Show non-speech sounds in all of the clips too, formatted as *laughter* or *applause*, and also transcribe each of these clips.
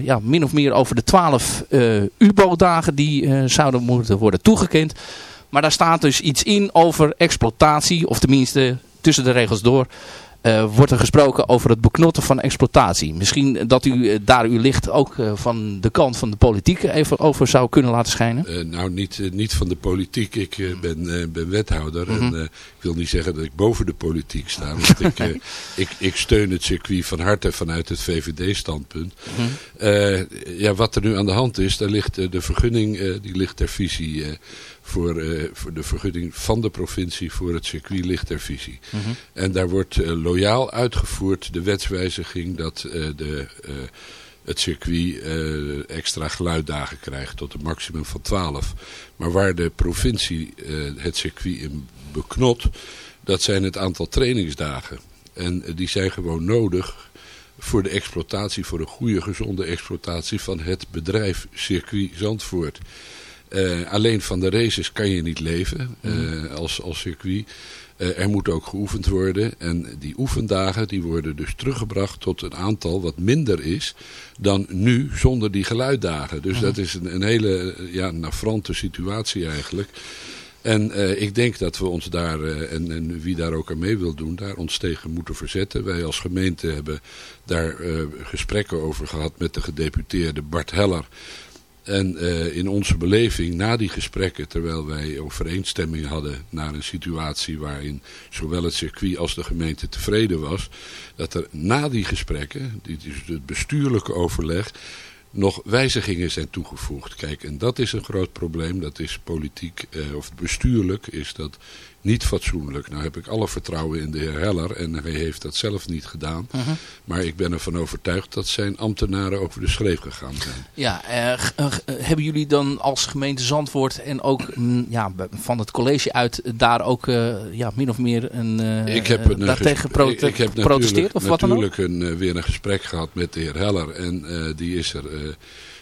ja, min of meer over de twaalf UBO-dagen die zouden moeten worden toegekend. Maar daar staat dus iets in over exploitatie, of tenminste tussen de regels door uh, wordt er gesproken over het beknotten van exploitatie. Misschien dat u uh, daar uw licht ook uh, van de kant van de politiek even over zou kunnen laten schijnen? nou, niet, niet van de politiek. Ik ben, ben wethouder mm -hmm. en ik wil niet zeggen dat ik boven de politiek sta. Want ik, *laughs* ik, ik steun het circuit van harte vanuit het VVD-standpunt. Mm -hmm. ja, wat er nu aan de hand is, daar ligt de vergunning, die ligt ter visie voor, uh, voor de vergunning van de provincie voor het circuit ligt ter visie. Mm -hmm. En daar wordt uh, loyaal uitgevoerd de wetswijziging dat uh, de, het circuit extra geluiddagen krijgt tot een maximum van 12. Maar waar de provincie het circuit in beknot, dat zijn het aantal trainingsdagen. En die zijn gewoon nodig voor de exploitatie, voor een goede gezonde exploitatie van het bedrijf Circuit Zandvoort. Uh, alleen van de races kan je niet leven uh, als, als circuit. Uh, er moet ook geoefend worden. En die oefendagen die worden dus teruggebracht tot een aantal wat minder is dan nu zonder die geluiddagen. Dus dat is een, een hele ja, nafrante situatie eigenlijk. En uh, ik denk dat we ons daar, uh, en, en, wie daar ook aan mee wil doen, daar ons tegen moeten verzetten. Wij als gemeente hebben daar uh, gesprekken over gehad met de gedeputeerde Bart Heller. En uh, in onze beleving, na die gesprekken, terwijl wij overeenstemming hadden naar een situatie waarin zowel het circuit als de gemeente tevreden was, dat er na die gesprekken, dit is het bestuurlijke overleg, nog wijzigingen zijn toegevoegd. Kijk, en dat is een groot probleem, dat is politiek uh, of bestuurlijk, is dat niet fatsoenlijk. Nou heb ik alle vertrouwen in de heer Heller en hij heeft dat zelf niet gedaan. Uh -huh. Maar ik ben ervan overtuigd dat zijn ambtenaren over de schreef gegaan zijn. Ja, uh, hebben jullie dan als gemeente Zandvoort en ook mm, ja, van het college uit daar ook ja, min of meer een, ik heb een daartegen ik heb geprotesteerd? Of wat dan ook? natuurlijk een, weer een gesprek gehad met de heer Heller en die is er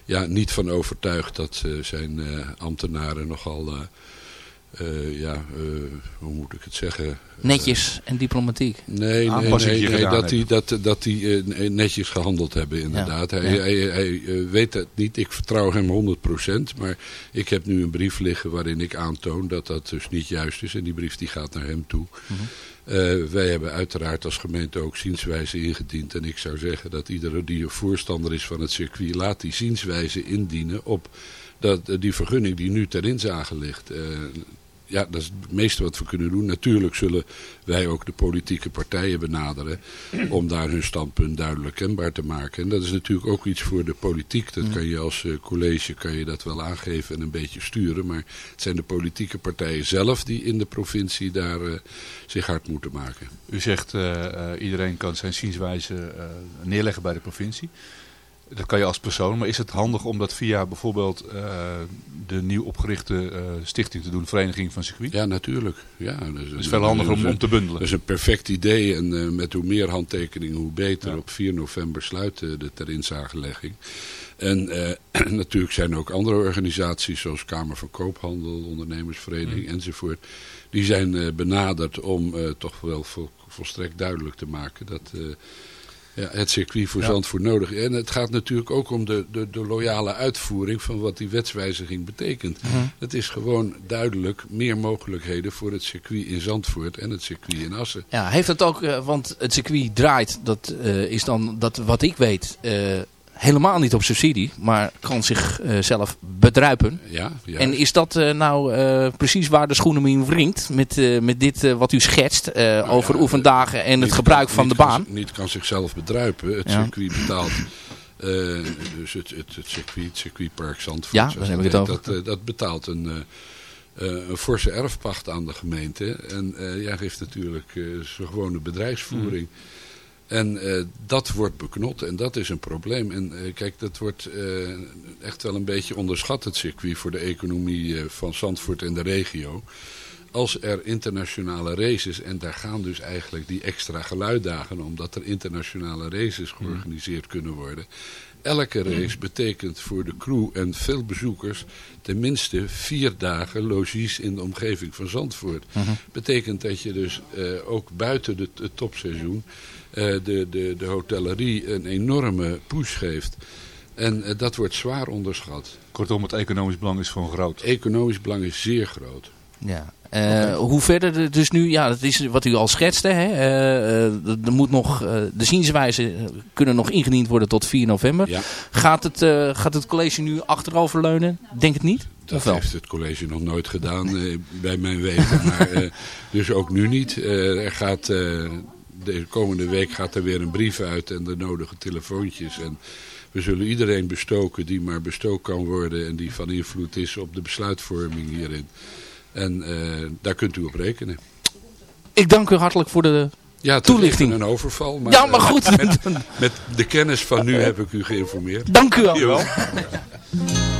ja, niet van overtuigd dat zijn ambtenaren nogal uh, ja, uh, hoe moet ik het zeggen? Netjes en diplomatiek. Nee, nee, nee, nee dat, die, dat, dat die uh, netjes gehandeld hebben inderdaad. Ja. Hij, ja. hij, hij, hij weet het niet. Ik vertrouw hem 100%. Maar ik heb nu een brief liggen waarin ik aantoon dat dat dus niet juist is. En die brief die gaat naar hem toe. Mm -hmm. wij hebben uiteraard als gemeente ook zienswijze ingediend. En ik zou zeggen dat iedereen die een voorstander is van het circuit... laat die zienswijze indienen op dat, die vergunning die nu ter inzage ligt ja, dat is het meeste wat we kunnen doen. Natuurlijk zullen wij ook de politieke partijen benaderen om daar hun standpunt duidelijk kenbaar te maken. En dat is natuurlijk ook iets voor de politiek. Dat kan je als uh, college kan je dat wel aangeven en een beetje sturen. Maar het zijn de politieke partijen zelf die in de provincie daar uh, zich hard moeten maken. U zegt uh, iedereen kan zijn zienswijze neerleggen bij de provincie. Dat kan je als persoon, maar is het handig om dat via bijvoorbeeld uh, de nieuw opgerichte uh, stichting te doen, Vereniging van Circuit? Ja, natuurlijk. Ja, dat is, is veel handiger om, om te bundelen. Dat is een perfect idee en uh, met hoe meer handtekeningen hoe beter. Ja. Op 4 november sluit de ter inzagelegging. En *clears throat* natuurlijk zijn er ook andere organisaties zoals Kamer van Koophandel, Ondernemersvereniging mm. enzovoort. Die zijn benaderd om toch wel vol, volstrekt duidelijk te maken dat ja, het circuit voor ja. Zandvoort nodig. En het gaat natuurlijk ook om de, de, de loyale uitvoering van wat die wetswijziging betekent. -huh. Het is gewoon duidelijk meer mogelijkheden voor het circuit in Zandvoort en het circuit in Assen. Ja, heeft het ook, uh, want het circuit draait, dat uh, is dan, dat wat ik weet, helemaal niet op subsidie, maar kan zichzelf uh, bedruipen. Ja, En is dat uh, nou uh, precies waar de schoenen mee wringt met, met dit wat u schetst nou over ja, oefendagen en het gebruik kan, van de baan? Kan, niet kan zichzelf bedruipen. Het ja. circuit betaalt... dus het, het, het, circuit, het circuitpark Zandvoort, ja, daar heb ik het over. Dat, dat betaalt een, een forse erfpacht aan de gemeente. En jij geeft natuurlijk zijn gewone bedrijfsvoering... Mm. En uh, dat wordt beknot en dat is een probleem. En uh, kijk, dat wordt uh, echt wel een beetje onderschat, het circuit, voor de economie van Zandvoort en de regio. Als er internationale races, en daar gaan dus eigenlijk die extra geluiddagen om, dat er internationale races georganiseerd kunnen worden. Elke race betekent voor de crew en veel bezoekers tenminste vier dagen logies in de omgeving van Zandvoort. Uh -huh. Betekent dat je dus ook buiten het, het topseizoen uh, de, de, de hotellerie een enorme push geeft. En eh, dat wordt zwaar onderschat. Kortom, het economisch belang is gewoon groot. Economisch belang is zeer groot. Ja. Uh, Hoe verder dus nu, ja, dat is wat u al schetste. Hè? Uh, er moet nog, de zienswijzen kunnen nog ingediend worden tot 4 november. Ja. Gaat, het, gaat het college nu achteroverleunen? Denk het niet? Dat heeft het college nog nooit gedaan bij mijn weten. *laughs* maar dus ook nu niet. er gaat, de komende week gaat er weer een brief uit en de nodige telefoontjes. En we zullen iedereen bestoken die maar bestoken kan worden en die van invloed is op de besluitvorming hierin. En uh, daar kunt u op rekenen. Ik dank u hartelijk voor de ja, toelichting. een overval. Maar, ja, maar goed. *laughs* Met, met, de kennis van nu heb ik u geïnformeerd. Dank u wel. *laughs*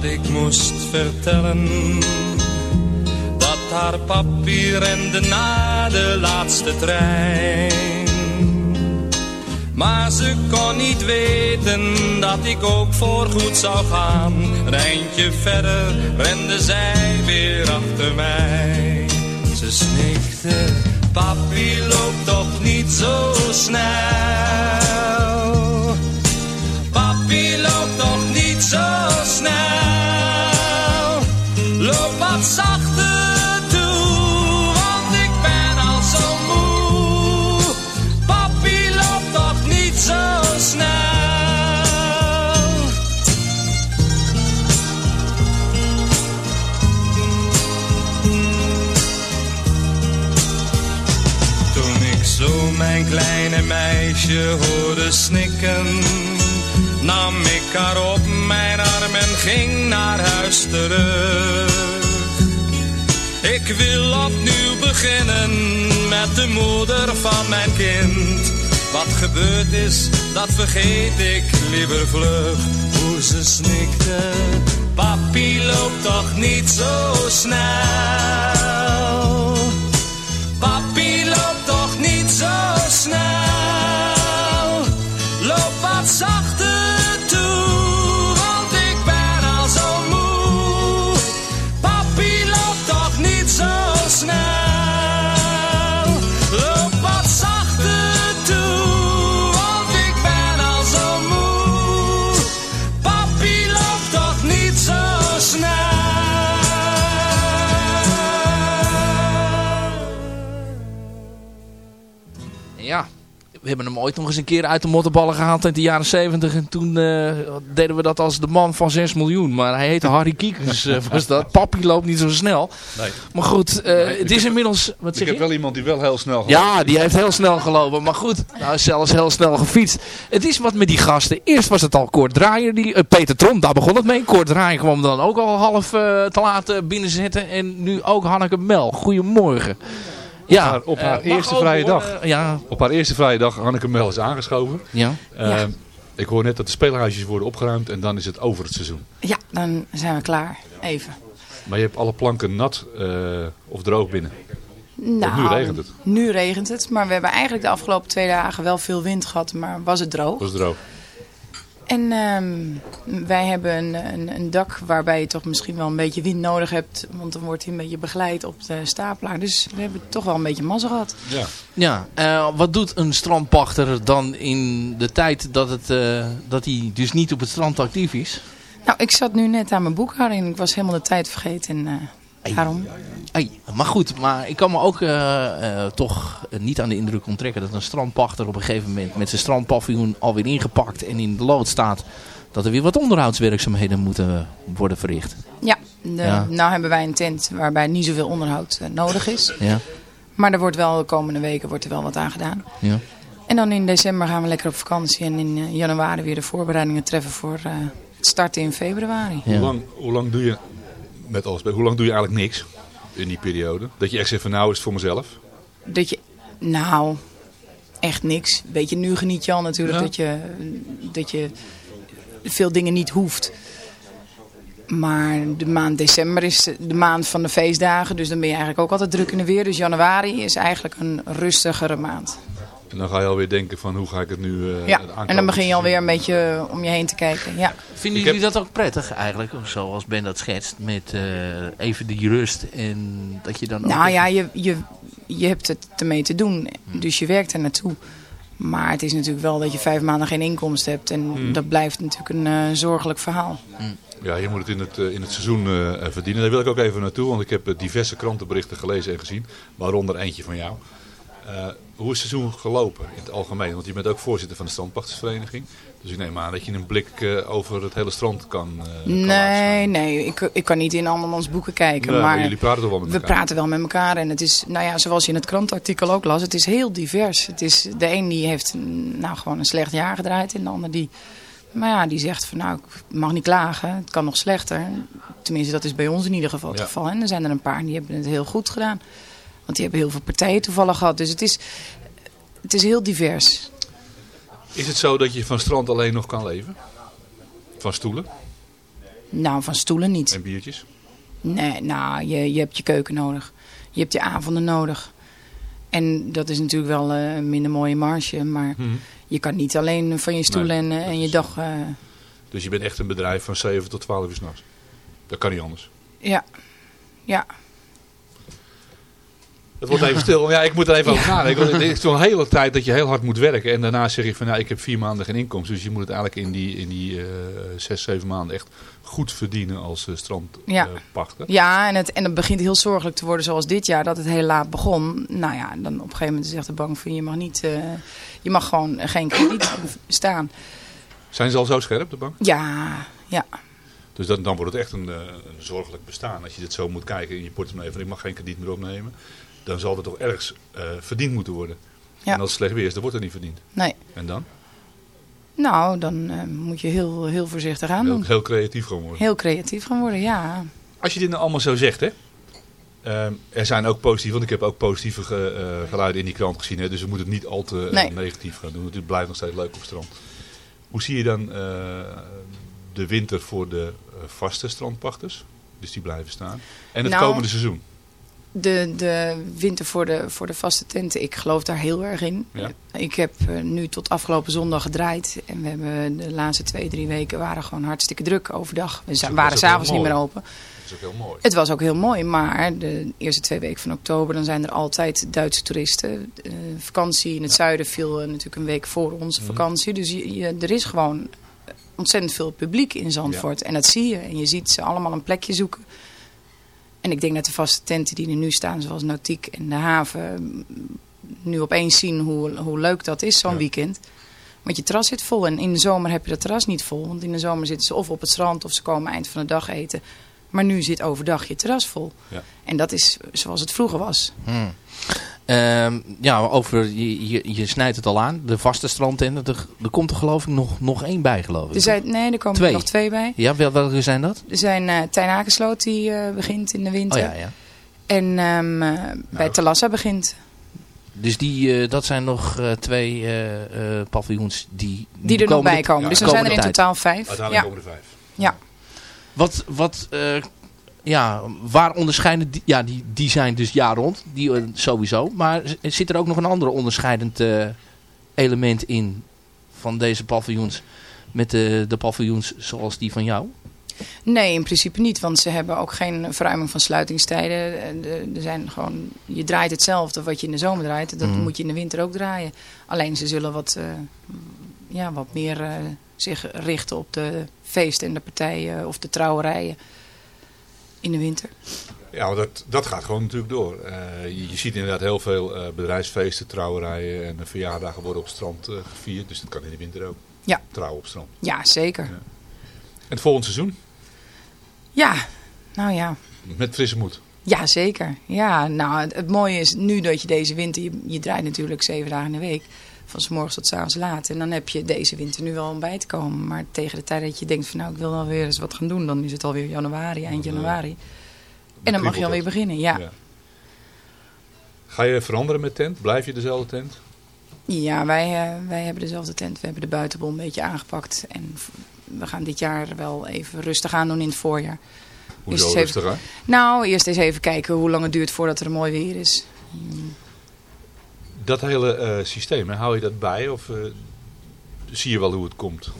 dat ik moest vertellen haar papier rende na de laatste trein. Maar ze kon niet weten dat ik ook voorgoed zou gaan. Een eindje verder rende zij weer achter mij. Ze snikte, papi loopt toch niet zo snel. Papi loopt toch niet zo snel. Loop wat zachter. mijn kleine meisje hoorde snikken, nam ik haar op mijn arm en ging naar huis terug. Ik wil opnieuw beginnen met de moeder van mijn kind. Wat gebeurd is, dat vergeet ik liever vlug. Hoe ze snikte, papi loopt toch niet zo snel. We hebben hem ooit nog eens een keer uit de mottenballen gehaald in de jaren 70. En toen uh, deden we dat als de man van 6 miljoen. Maar hij heette Harry Kiekers, uh, was dat. *laughs* Papi loopt niet zo snel. Nee. Maar goed, uh, nee, het is heb, inmiddels... Wat ik zeg heb je? wel iemand die wel heel snel gelopen. Ja, die heeft heel snel gelopen. Maar goed, nou, zelfs heel snel gefietst. Het is wat met die gasten. Eerst was het al Kort Draaier. Die, Peter Trom, daar begon het mee. Kort Draaier kwam dan ook al half te laat binnenzetten. En nu ook Hanneke Mel. Goedemorgen. Ja, op haar, op haar uh, eerste vrije dag. Uh, ja. Op haar eerste vrije dag, Hanneke Mel is aangeschoven. Ja. Uh, ja. Ik hoor net dat de speelhuisjes worden opgeruimd en dan is het over het seizoen. Ja, dan zijn we klaar. Even. Maar je hebt alle planken nat of droog binnen. Nou, nu regent het. Nu regent het, maar we hebben eigenlijk de afgelopen twee dagen wel veel wind gehad, maar was het droog. Was het droog. En um, wij hebben een, een, een, dak waarbij je toch misschien wel een beetje wind nodig hebt. Want dan wordt hij een beetje begeleid op de stapelaar. Dus we hebben toch wel een beetje mazzel gehad. Ja, ja uh, wat doet een strandpachter dan in de tijd dat, het, uh, dat hij dus niet op het strand actief is? Nou, ik zat nu net aan mijn boekhouding en ik was helemaal de tijd vergeten. En uh, Daarom. Hey, maar goed, maar ik kan me ook uh, uh, toch niet aan de indruk onttrekken dat een strandpachter op een gegeven moment met zijn strandpaviljoen alweer ingepakt en in de lood staat. Dat er weer wat onderhoudswerkzaamheden moeten worden verricht. Ja, de, ja. nou hebben wij een tent waarbij niet zoveel onderhoud uh, nodig is. Ja. Maar er wordt wel de komende weken wordt er wel wat aan gedaan. Ja. En dan in december gaan we lekker op vakantie. En in januari weer de voorbereidingen treffen voor het starten in februari. Hoe, lang, hoe lang doe je met alles Hoe lang doe je eigenlijk niks in die periode? Dat je echt zegt van nou is het voor mezelf? Dat je, nou, echt niks. Weet je, nu geniet je al natuurlijk Ja. dat, je, dat je veel dingen niet hoeft. Maar de maand december is de maand van de feestdagen. Dus dan ben je eigenlijk ook altijd druk in de weer. Dus januari is eigenlijk een rustigere maand. En dan ga je alweer denken van hoe ga ik het nu eh Ja, aankomen? en dan begin je alweer een beetje om je heen te kijken. Ja, Vinden Ik jullie dat ook prettig eigenlijk? Zoals Ben dat schetst. Met eh, even die rust. En dat je dan ook nou ja, je, je, je hebt het ermee te doen. Dus je werkt er naartoe. Maar het is natuurlijk wel dat je vijf maanden geen inkomsten hebt. En dat blijft natuurlijk een eh, zorgelijk verhaal. Ja, je moet het in het, in het seizoen eh, eh, verdienen. Daar wil ik ook even naartoe, want ik heb diverse krantenberichten gelezen en gezien. Waaronder eentje van jou. Eh, hoe is het seizoen gelopen in het algemeen? Want je bent ook voorzitter van de strandpachtersvereniging. Dus ik neem aan dat je een blik eh, over het hele strand kan, kan Nee, nee, ik, ik kan niet in andermans boeken kijken. Nee, maar jullie praten toch wel met we elkaar? praten wel met elkaar. En het is, nou ja, zoals je in het krantartikel ook las, het is heel divers. Het is, de een die heeft mm, nou, gewoon een slecht jaar gedraaid. En de ander die, maar ja, die zegt van nou, ik mag niet klagen. Het kan nog slechter. Tenminste, dat is bij ons in ieder geval het Ja. geval. En er zijn er een paar die hebben het heel goed gedaan. Want die hebben heel veel partijen toevallig gehad. Dus het is, het is heel divers. Is het zo dat je van strand alleen nog kan leven? Van stoelen Nou, van stoelen niet. en biertjes? Nee, nou, je, je hebt je keuken nodig. Je hebt je avonden nodig. En dat is natuurlijk wel eh, een minder mooie marge. Maar Mhm. je kan niet alleen van je stoel Nee, en, eh, en je is- dag... eh, Dus je bent echt een bedrijf van 7 tot 12 uur s'nachts? Dat kan niet anders. ja, ja. Het wordt even stil. Ja, ik moet er even over nadenken. Want het is toch een hele tijd dat je heel hard moet werken. En daarna zeg je van, nou, ik heb vier maanden geen inkomsten. Dus je moet het eigenlijk in die, in die eh, zes, zeven maanden echt goed verdienen als uh, Ja. strandpachter. ja en, het, en het begint heel zorgelijk te worden zoals dit jaar. Dat het heel laat begon. Nou ja, dan op een gegeven moment zegt de bank van je mag niet... eh, je mag gewoon geen krediet staan. Zijn ze al zo scherp, de bank? Ja, ja. Dus dan, dan wordt het echt een, eh, een zorgelijk bestaan. Als je dit zo moet kijken in je portemonnee van ik mag geen krediet meer opnemen. Dan zal er toch ergens eh, verdiend moeten worden. Ja. En als het slecht weer is, dan wordt er niet verdiend. Nee. En dan? Nou, dan eh, moet je heel, heel voorzichtig aan Heel, doen. heel creatief gewoon worden. Heel creatief gaan worden, ja. Als je dit nou allemaal zo zegt, hè. ehm, er zijn ook positieve, want ik heb ook positieve ge- eh, geluiden in die krant gezien. Hè, dus we moeten het niet al te Nee. negatief gaan doen. want Het blijft nog steeds leuk op het strand. Hoe zie je dan de winter voor de vaste strandpachters? Dus die blijven staan. En het Nou, komende seizoen. De, de winter voor de, voor de vaste tenten, ik geloof daar heel erg in. Ja. Ik heb eh, nu tot afgelopen zondag gedraaid. En we hebben de laatste twee, drie weken waren gewoon hartstikke druk overdag. We waren s'avonds niet meer open. Dat is ook heel mooi. Het was ook heel mooi, maar de eerste twee weken van oktober... dan zijn er altijd Duitse toeristen. Eh, vakantie in het zuiden viel eh, natuurlijk een week voor onze Mhm. vakantie. Dus je, je- er is gewoon ontzettend veel publiek in Zandvoort. En dat zie je. En je ziet ze allemaal een plekje zoeken. En ik denk dat de vaste tenten die er nu staan, zoals Nautiek en de haven... nu opeens zien hoe, hoe leuk dat is, zo'n Ja. weekend. Want je terras zit vol. En in de zomer heb je dat terras niet vol. Want in de zomer zitten ze of op het strand of ze komen eind van de dag eten. Maar nu zit overdag je terras vol. Ja. En dat is zoals het vroeger was. Hmm. Ehm, ja, over, je, je, je snijdt het al aan. De vaste strandtenten. Er, er komt er geloof ik nog, nog één bij, geloof ik. Er zijn, nee, er komen Twee. er nog twee bij. Ja, wel- welke zijn dat? Er zijn eh Tijn Akersloot die eh, begint in de winter. Oh ja, ja. En ehm, eh, bij Talassa begint. Dus die, eh, dat zijn nog eh, twee eh, eh, paviljoens die... Die er nog bij komen. ja, dus dan zijn er in totaal vijf. Uiteindelijk Ja. komen er vijf. Wat, wat eh, ja, waar onderscheiden die, ja, die, die zijn dus jaar rond, die eh, sowieso. Maar zit er ook nog een ander onderscheidend eh, element in van deze paviljoens met de, de paviljoens zoals die van jou? Nee, in principe niet. Want ze hebben ook geen verruiming van sluitingstijden. Eh, de- Er zijn gewoon, je draait hetzelfde wat je in de zomer draait. Dat Mhm. moet je in de winter ook draaien. Alleen ze zullen wat, eh, ja, wat meer eh, zich richten op de feesten en de partijen of de trouwerijen. In de winter. Ja, dat, dat gaat gewoon natuurlijk door. Uh, je, ziet inderdaad heel veel uh, bedrijfsfeesten, trouwerijen en verjaardagen worden op het strand uh, gevierd. Dus dat kan in de winter ook. Ja. Trouwen op het strand. Ja, zeker. Ja. En het volgende seizoen? Ja, nou ja. Met frisse moed. Ja, zeker. Ja, nou, het, het, mooie is nu dat je deze winter, je, je draait natuurlijk zeven dagen in de week. Van s morgens tot s avonds laat. En dan heb je deze winter nu wel om bij te komen. Maar tegen de tijd dat je denkt van nou, ik wil wel weer eens wat gaan doen. Dan is het alweer januari, eind januari. En dan mag je alweer beginnen, ja. ja. Ga je veranderen met tent? Blijf je dezelfde tent? Ja, wij, uh, wij hebben dezelfde tent. We hebben de buitenbol een beetje aangepakt. En we gaan dit jaar wel even rustig aan doen in het voorjaar. Hoezo rustig even, Nou, eerst eens even kijken hoe lang het duurt voordat er mooi weer is. Hmm. Dat hele uh, systeem, hou je dat bij of uh, zie je wel hoe het komt?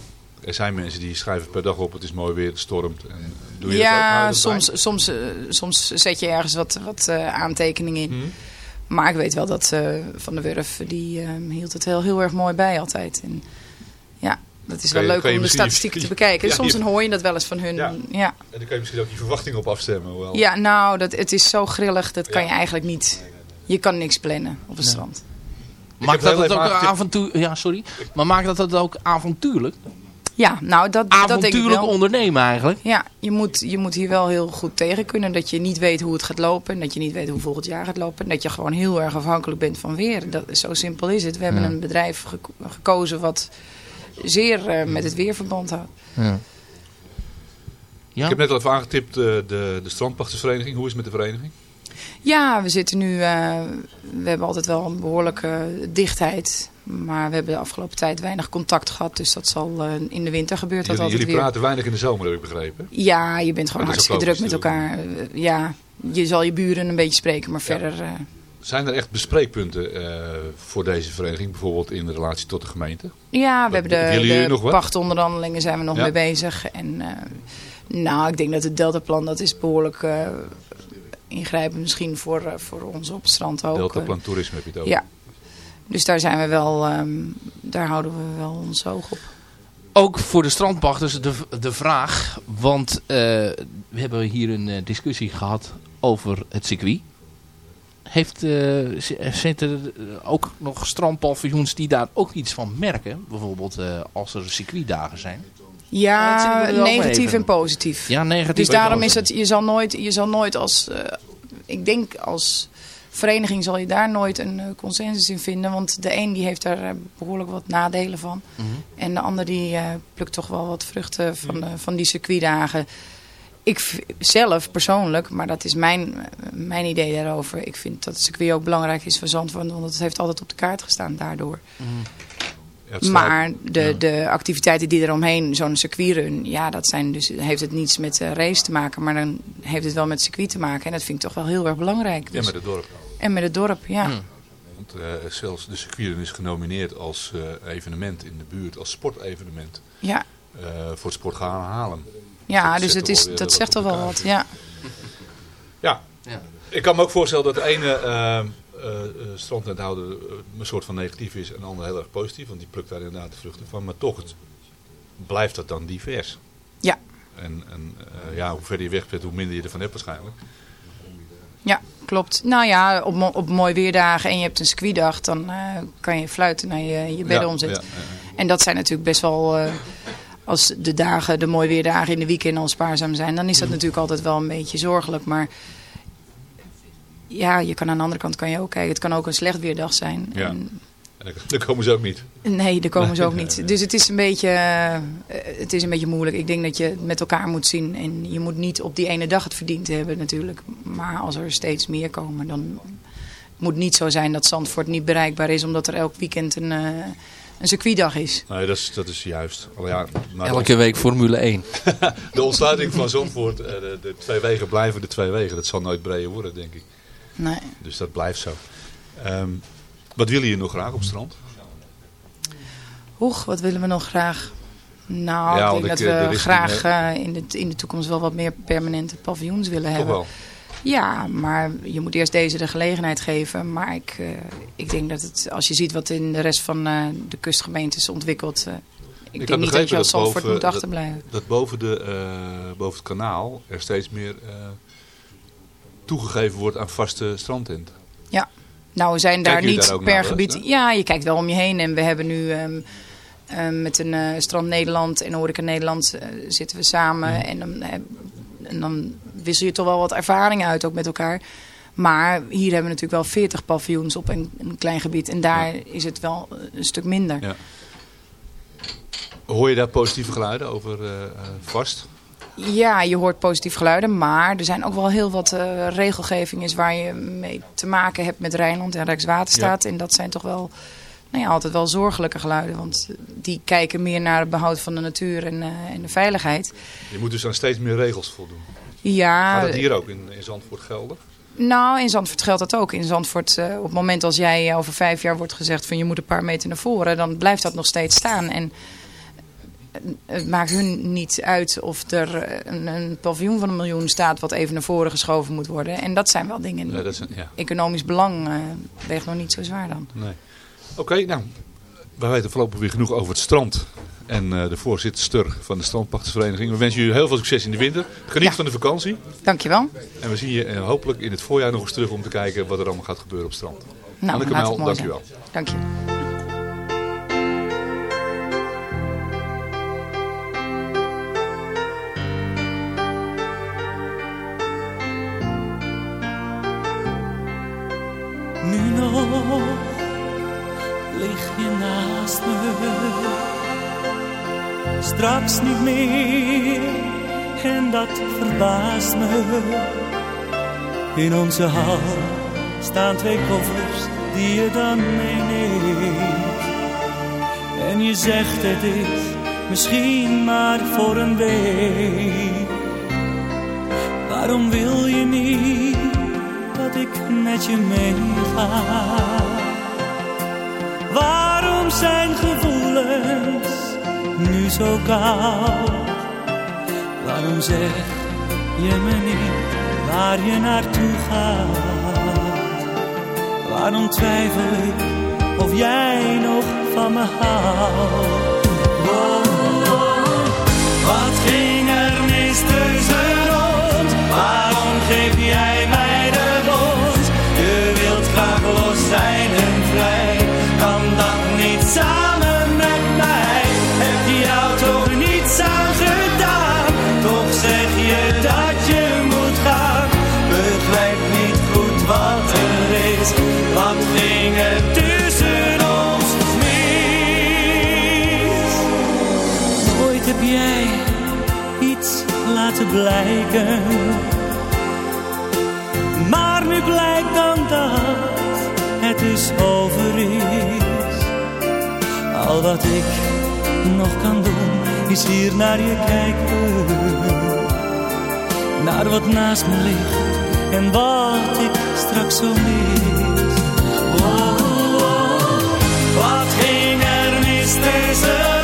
Er zijn mensen die schrijven per dag op, het is mooi weer, het stormt. En doe je ja, dat ook? soms, soms, soms zet je ergens wat, wat aantekeningen in. Hmm. Maar ik weet wel dat Van der Wurf, die hield het heel, heel erg mooi bij altijd. En ja, dat is wel je, leuk om de statistieken te *laughs* bekijken. Ja, Soms dan hoor je dat wel eens van hun. Ja. ja. En dan kun je misschien ook je verwachtingen op afstemmen. Hoewel. Ja, nou, dat, het is zo grillig, dat kan je eigenlijk niet... Je kan niks plannen op het strand. Maakt dat het ook avontuur... Ja, sorry. Maar maakt dat het ook avontuurlijk? Ja, nou dat, dat denk ik Avontuurlijk ondernemen eigenlijk. Ja, je moet, je moet hier wel heel goed tegen kunnen. Dat je niet weet hoe het gaat lopen. En dat je niet weet hoe volgend jaar gaat lopen. En dat je gewoon heel erg afhankelijk bent van weer. Dat, zo simpel is het. We hebben een bedrijf geko- gekozen wat zeer eh, met het weer verband houdt. Ja. Ja? Ik heb net al even aangetipt uh, de, de strandpachtersvereniging. Hoe is het met de vereniging? Ja, we zitten nu... eh, we hebben altijd wel een behoorlijke dichtheid. Maar we hebben de afgelopen tijd weinig contact gehad. Dus dat zal eh, in de winter gebeuren. Dat Jullie, altijd jullie weer. praten weinig in de zomer, heb ik begrepen. Ja, je bent gewoon hartstikke druk met elkaar. Eh, ja, je zal je buren een beetje spreken, maar Ja. verder... Zijn er echt bespreekpunten voor deze vereniging? Bijvoorbeeld in relatie tot de gemeente? Ja, we Wat- hebben de, pachtonderhandelingen zijn we nog Ja. mee bezig. En nou, ik denk dat het deltaplan, dat is behoorlijk eh, ingrijpend misschien voor, eh, voor ons op het strand ook. Deltaplan toerisme heb je het over. ja, dus daar zijn we wel, ehm, daar houden we wel ons oog op. Ook voor de strandpachters de, de vraag, want eh, we hebben hier een eh, discussie gehad over het circuit. Heeft, eh, zitten er ook nog strandpaviljoens die daar ook iets van merken? Bijvoorbeeld eh, als er circuitdagen zijn. Ja, negatief en positief. Ja, negatief. Dus daarom is het, je zal nooit, je zal nooit als, eh, ik denk als vereniging zal je daar nooit een eh, consensus in vinden. Want de een die heeft daar eh, behoorlijk wat nadelen van. Mhm. En de ander die plukt toch wel wat vruchten van, eh, van die circuitdagen. Ik zelf persoonlijk, maar dat is mijn, mijn idee daarover. Ik vind dat het circuit ook belangrijk is voor Zandvoort. Want het heeft altijd op de kaart gestaan daardoor. Staat- Maar de, ja. de activiteiten die eromheen, zo'n circuitrun, ja, dat zijn dus, heeft het niets met eh, race te maken, maar dan heeft het wel met circuit te maken. En dat vind ik toch wel heel erg belangrijk. Ja, Dus- met het dorp. En met het dorp, ja. Hmm. Want eh, zelfs de circuitrun is genomineerd als eh, evenement in de buurt, als sportevenement. Ja, eh, voor het sportgaan halen. ja Dat dus toch is, dat zegt toch wel wat, ja. Ja, Ja. ik kan me ook voorstellen dat de ene strandnethouder eh, een soort van negatief is en de andere heel erg positief. Want die plukt daar inderdaad de vruchten van. Maar toch het, blijft dat dan divers. Ja. En, en eh, ja, hoe verder je weg bent, hoe minder je ervan hebt waarschijnlijk. Ja, klopt. Nou ja, op, mo- op mooi weerdagen en je hebt een circuitdag, dan eh, kan je fluiten naar je, je bedden Ja, omzetten. ja, ja. En dat zijn natuurlijk best wel, eh, als de dagen, de mooi weerdagen in de weekend al spaarzaam zijn, dan Mhm. is dat natuurlijk altijd wel een beetje zorgelijk. Maar ja, je kan aan de andere kant kan je ook kijken. Het kan ook een slecht weerdag zijn. Ja. En, En daar- daar komen ze ook niet. nee, daar komen ze ook niet. *laughs* Dus het is, een beetje, eh, het is een beetje moeilijk. Ik denk dat je het met elkaar moet zien. En je moet niet op die ene dag het verdiend hebben natuurlijk. Maar als er steeds meer komen, dan moet het niet zo zijn dat Zandvoort niet bereikbaar is. Omdat er elk weekend een, eh, een circuitdag is. Nee, dat is, dat is juist. Al ja, maar Elke week Formule 1. *laughs* De ontsluiting van Zandvoort, eh, de, de twee wegen blijven de twee wegen. Dat zal nooit breder worden, denk ik. Nee. Dus dat blijft zo. Ehm, wat willen jullie nog graag op het strand? Oeg, wat willen we nog graag? Nou, Ja, ik denk dat eh, we graag eh, in, de, in de toekomst wel wat meer permanente paviljoens willen Toch hebben. wel. Ja, maar je moet eerst deze de gelegenheid geven. Maar ik, eh, ik denk dat het, als je ziet wat in de rest van eh, de kustgemeentes ontwikkelt... eh, ik, denk niet dat je als dat Zandvoort moet dat- achterblijven. Dat boven, de, boven het kanaal er steeds meer toegegeven wordt aan vaste strandtenten. Ja, nou we zijn daar niet daar per gebied. Ja, je kijkt wel om je heen. En we hebben nu ehm, ehm, met een eh, Strand Nederland en Horeca Nederland eh, zitten we samen. En, dan, eh, en dan wissel je toch wel wat ervaringen uit ook met elkaar. Maar hier hebben we natuurlijk wel 40 paviljoens op een, een klein gebied. En daar is het wel een stuk minder. Ja. Hoor je daar positieve geluiden over vast? Ja, je hoort positief geluiden, maar er zijn ook wel heel wat eh, regelgevingen waar je mee te maken hebt met Rijnland en Rijkswaterstaat. En dat zijn toch wel nou ja, altijd wel zorgelijke geluiden, want die kijken meer naar het behoud van de natuur en, eh, en de veiligheid. Je moet dus aan steeds meer regels voldoen. Ja, Gaat dat hier ook in, in Zandvoort gelden? nou in Zandvoort geldt dat ook. In Zandvoort, eh, op het moment als jij over vijf jaar wordt gezegd van je moet een paar meter naar voren, dan blijft dat nog steeds staan. En het maakt hun niet uit of er een, een paviljoen van een miljoen staat wat even naar voren geschoven moet worden. En dat zijn wel dingen. Nee, dat is, een- ja. Economisch belang eh, weegt nog niet zo zwaar dan. Nee. Oké, nou, wij weten voorlopig weer genoeg over het strand. En eh, de voorzitter van de strandpachtersvereniging. We wensen jullie heel veel succes in de winter. Geniet Ja. van de vakantie. Dankjewel. En we zien je eh, hopelijk in het voorjaar nog eens terug om te kijken wat er allemaal gaat gebeuren op het strand. Nou, Anneke mooi dankjewel. Dank je. Me. Straks niet meer, en dat verbaast me. In onze hal staan twee koffers die je dan meeneemt. En je zegt het is misschien maar voor een week. Waarom wil je niet dat ik met je meega? Waarom zijn gevoelens nu zo koud? Waarom zeg je me niet waar je naartoe gaat? Waarom twijfel ik of jij nog van me houdt? Wat ging er mis tussen blijken. Maar nu blijkt dan dat het dus over is. Al wat ik nog kan doen, is hier naar je kijken. Naar wat naast me ligt en wat ik straks zo mis. Wow, wow. Wat ging er mis tussen?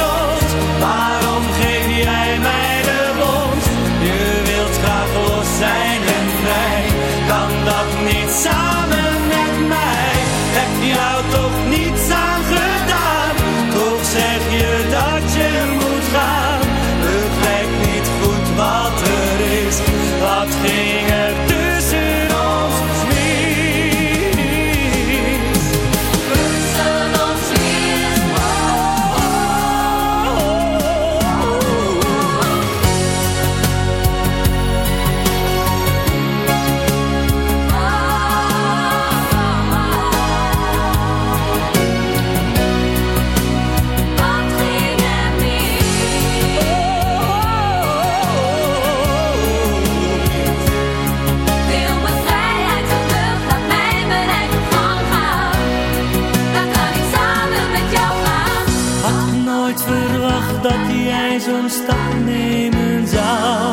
Dat jij zo'n stap nemen zou.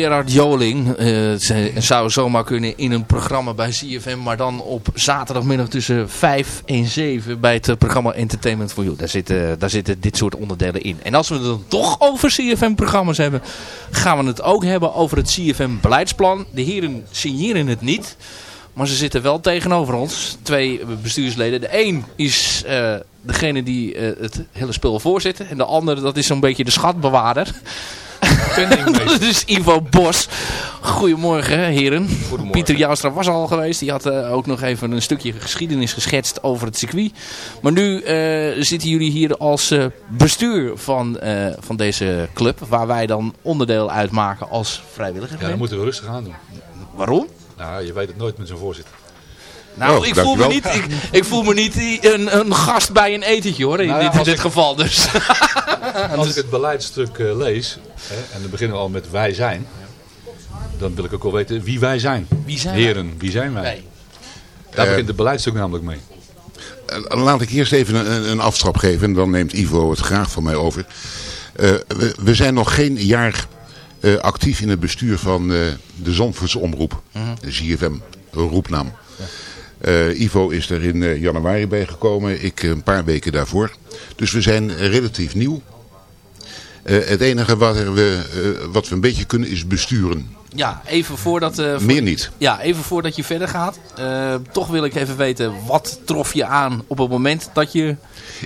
Gerard Joling. eh, zou zomaar kunnen in een programma bij CFM. Maar dan op zaterdagmiddag tussen 5 en 7 bij het eh, programma Entertainment for You. Daar zitten, daar zitten dit soort onderdelen in. En als we het dan toch over CFM-programma's hebben. Gaan we het ook hebben over het CFM-beleidsplan. De heren signeren het niet. Maar ze zitten wel tegenover ons. Twee bestuursleden. De een is eh, degene die eh, het hele spul voorzit. En de andere dat is zo'n beetje de schatbewaarder. *laughs* dat is Ivo Bos. Goedemorgen heren. Pieter Joustra was al geweest. Die had eh, ook nog even een stukje geschiedenis geschetst over het circuit. Maar nu eh, zitten jullie hier als eh, bestuur van, van deze club. Waar wij dan onderdeel uitmaken als vrijwilliger. Ja, dan moeten we rustig aan doen. Waarom? Nou, je weet het nooit met zo'n voorzitter. Nou, Oh, ik, voel me niet, ik, ik voel me niet een, een gast bij een etentje hoor, in Nou ja, dit, in als dit ik- geval. Dus. *laughs* Als ik het beleidstuk eh, lees, hè, en dan beginnen we al met wij zijn, dan wil ik ook wel weten wie wij zijn. Wie zijn wij? Heren, wie zijn wij? Nee. Daar begint het beleidstuk namelijk mee. Eh, Laat ik eerst even een, een aftrap geven en dan neemt Ivo het graag van mij over. Eh, we, we zijn nog geen jaar eh, actief in het bestuur van eh, de Zandvoortse Omroep. De ZFM, roepnaam. Eh, Ivo is er in eh, januari bijgekomen, ik eh, een paar weken daarvoor. Dus we zijn relatief nieuw. Het enige wat, we, wat we een beetje kunnen is besturen. Ja, even voordat, eh, voor- Meer niet. ja, even voordat je verder gaat. eh, toch wil ik even weten, wat trof je aan op het moment dat je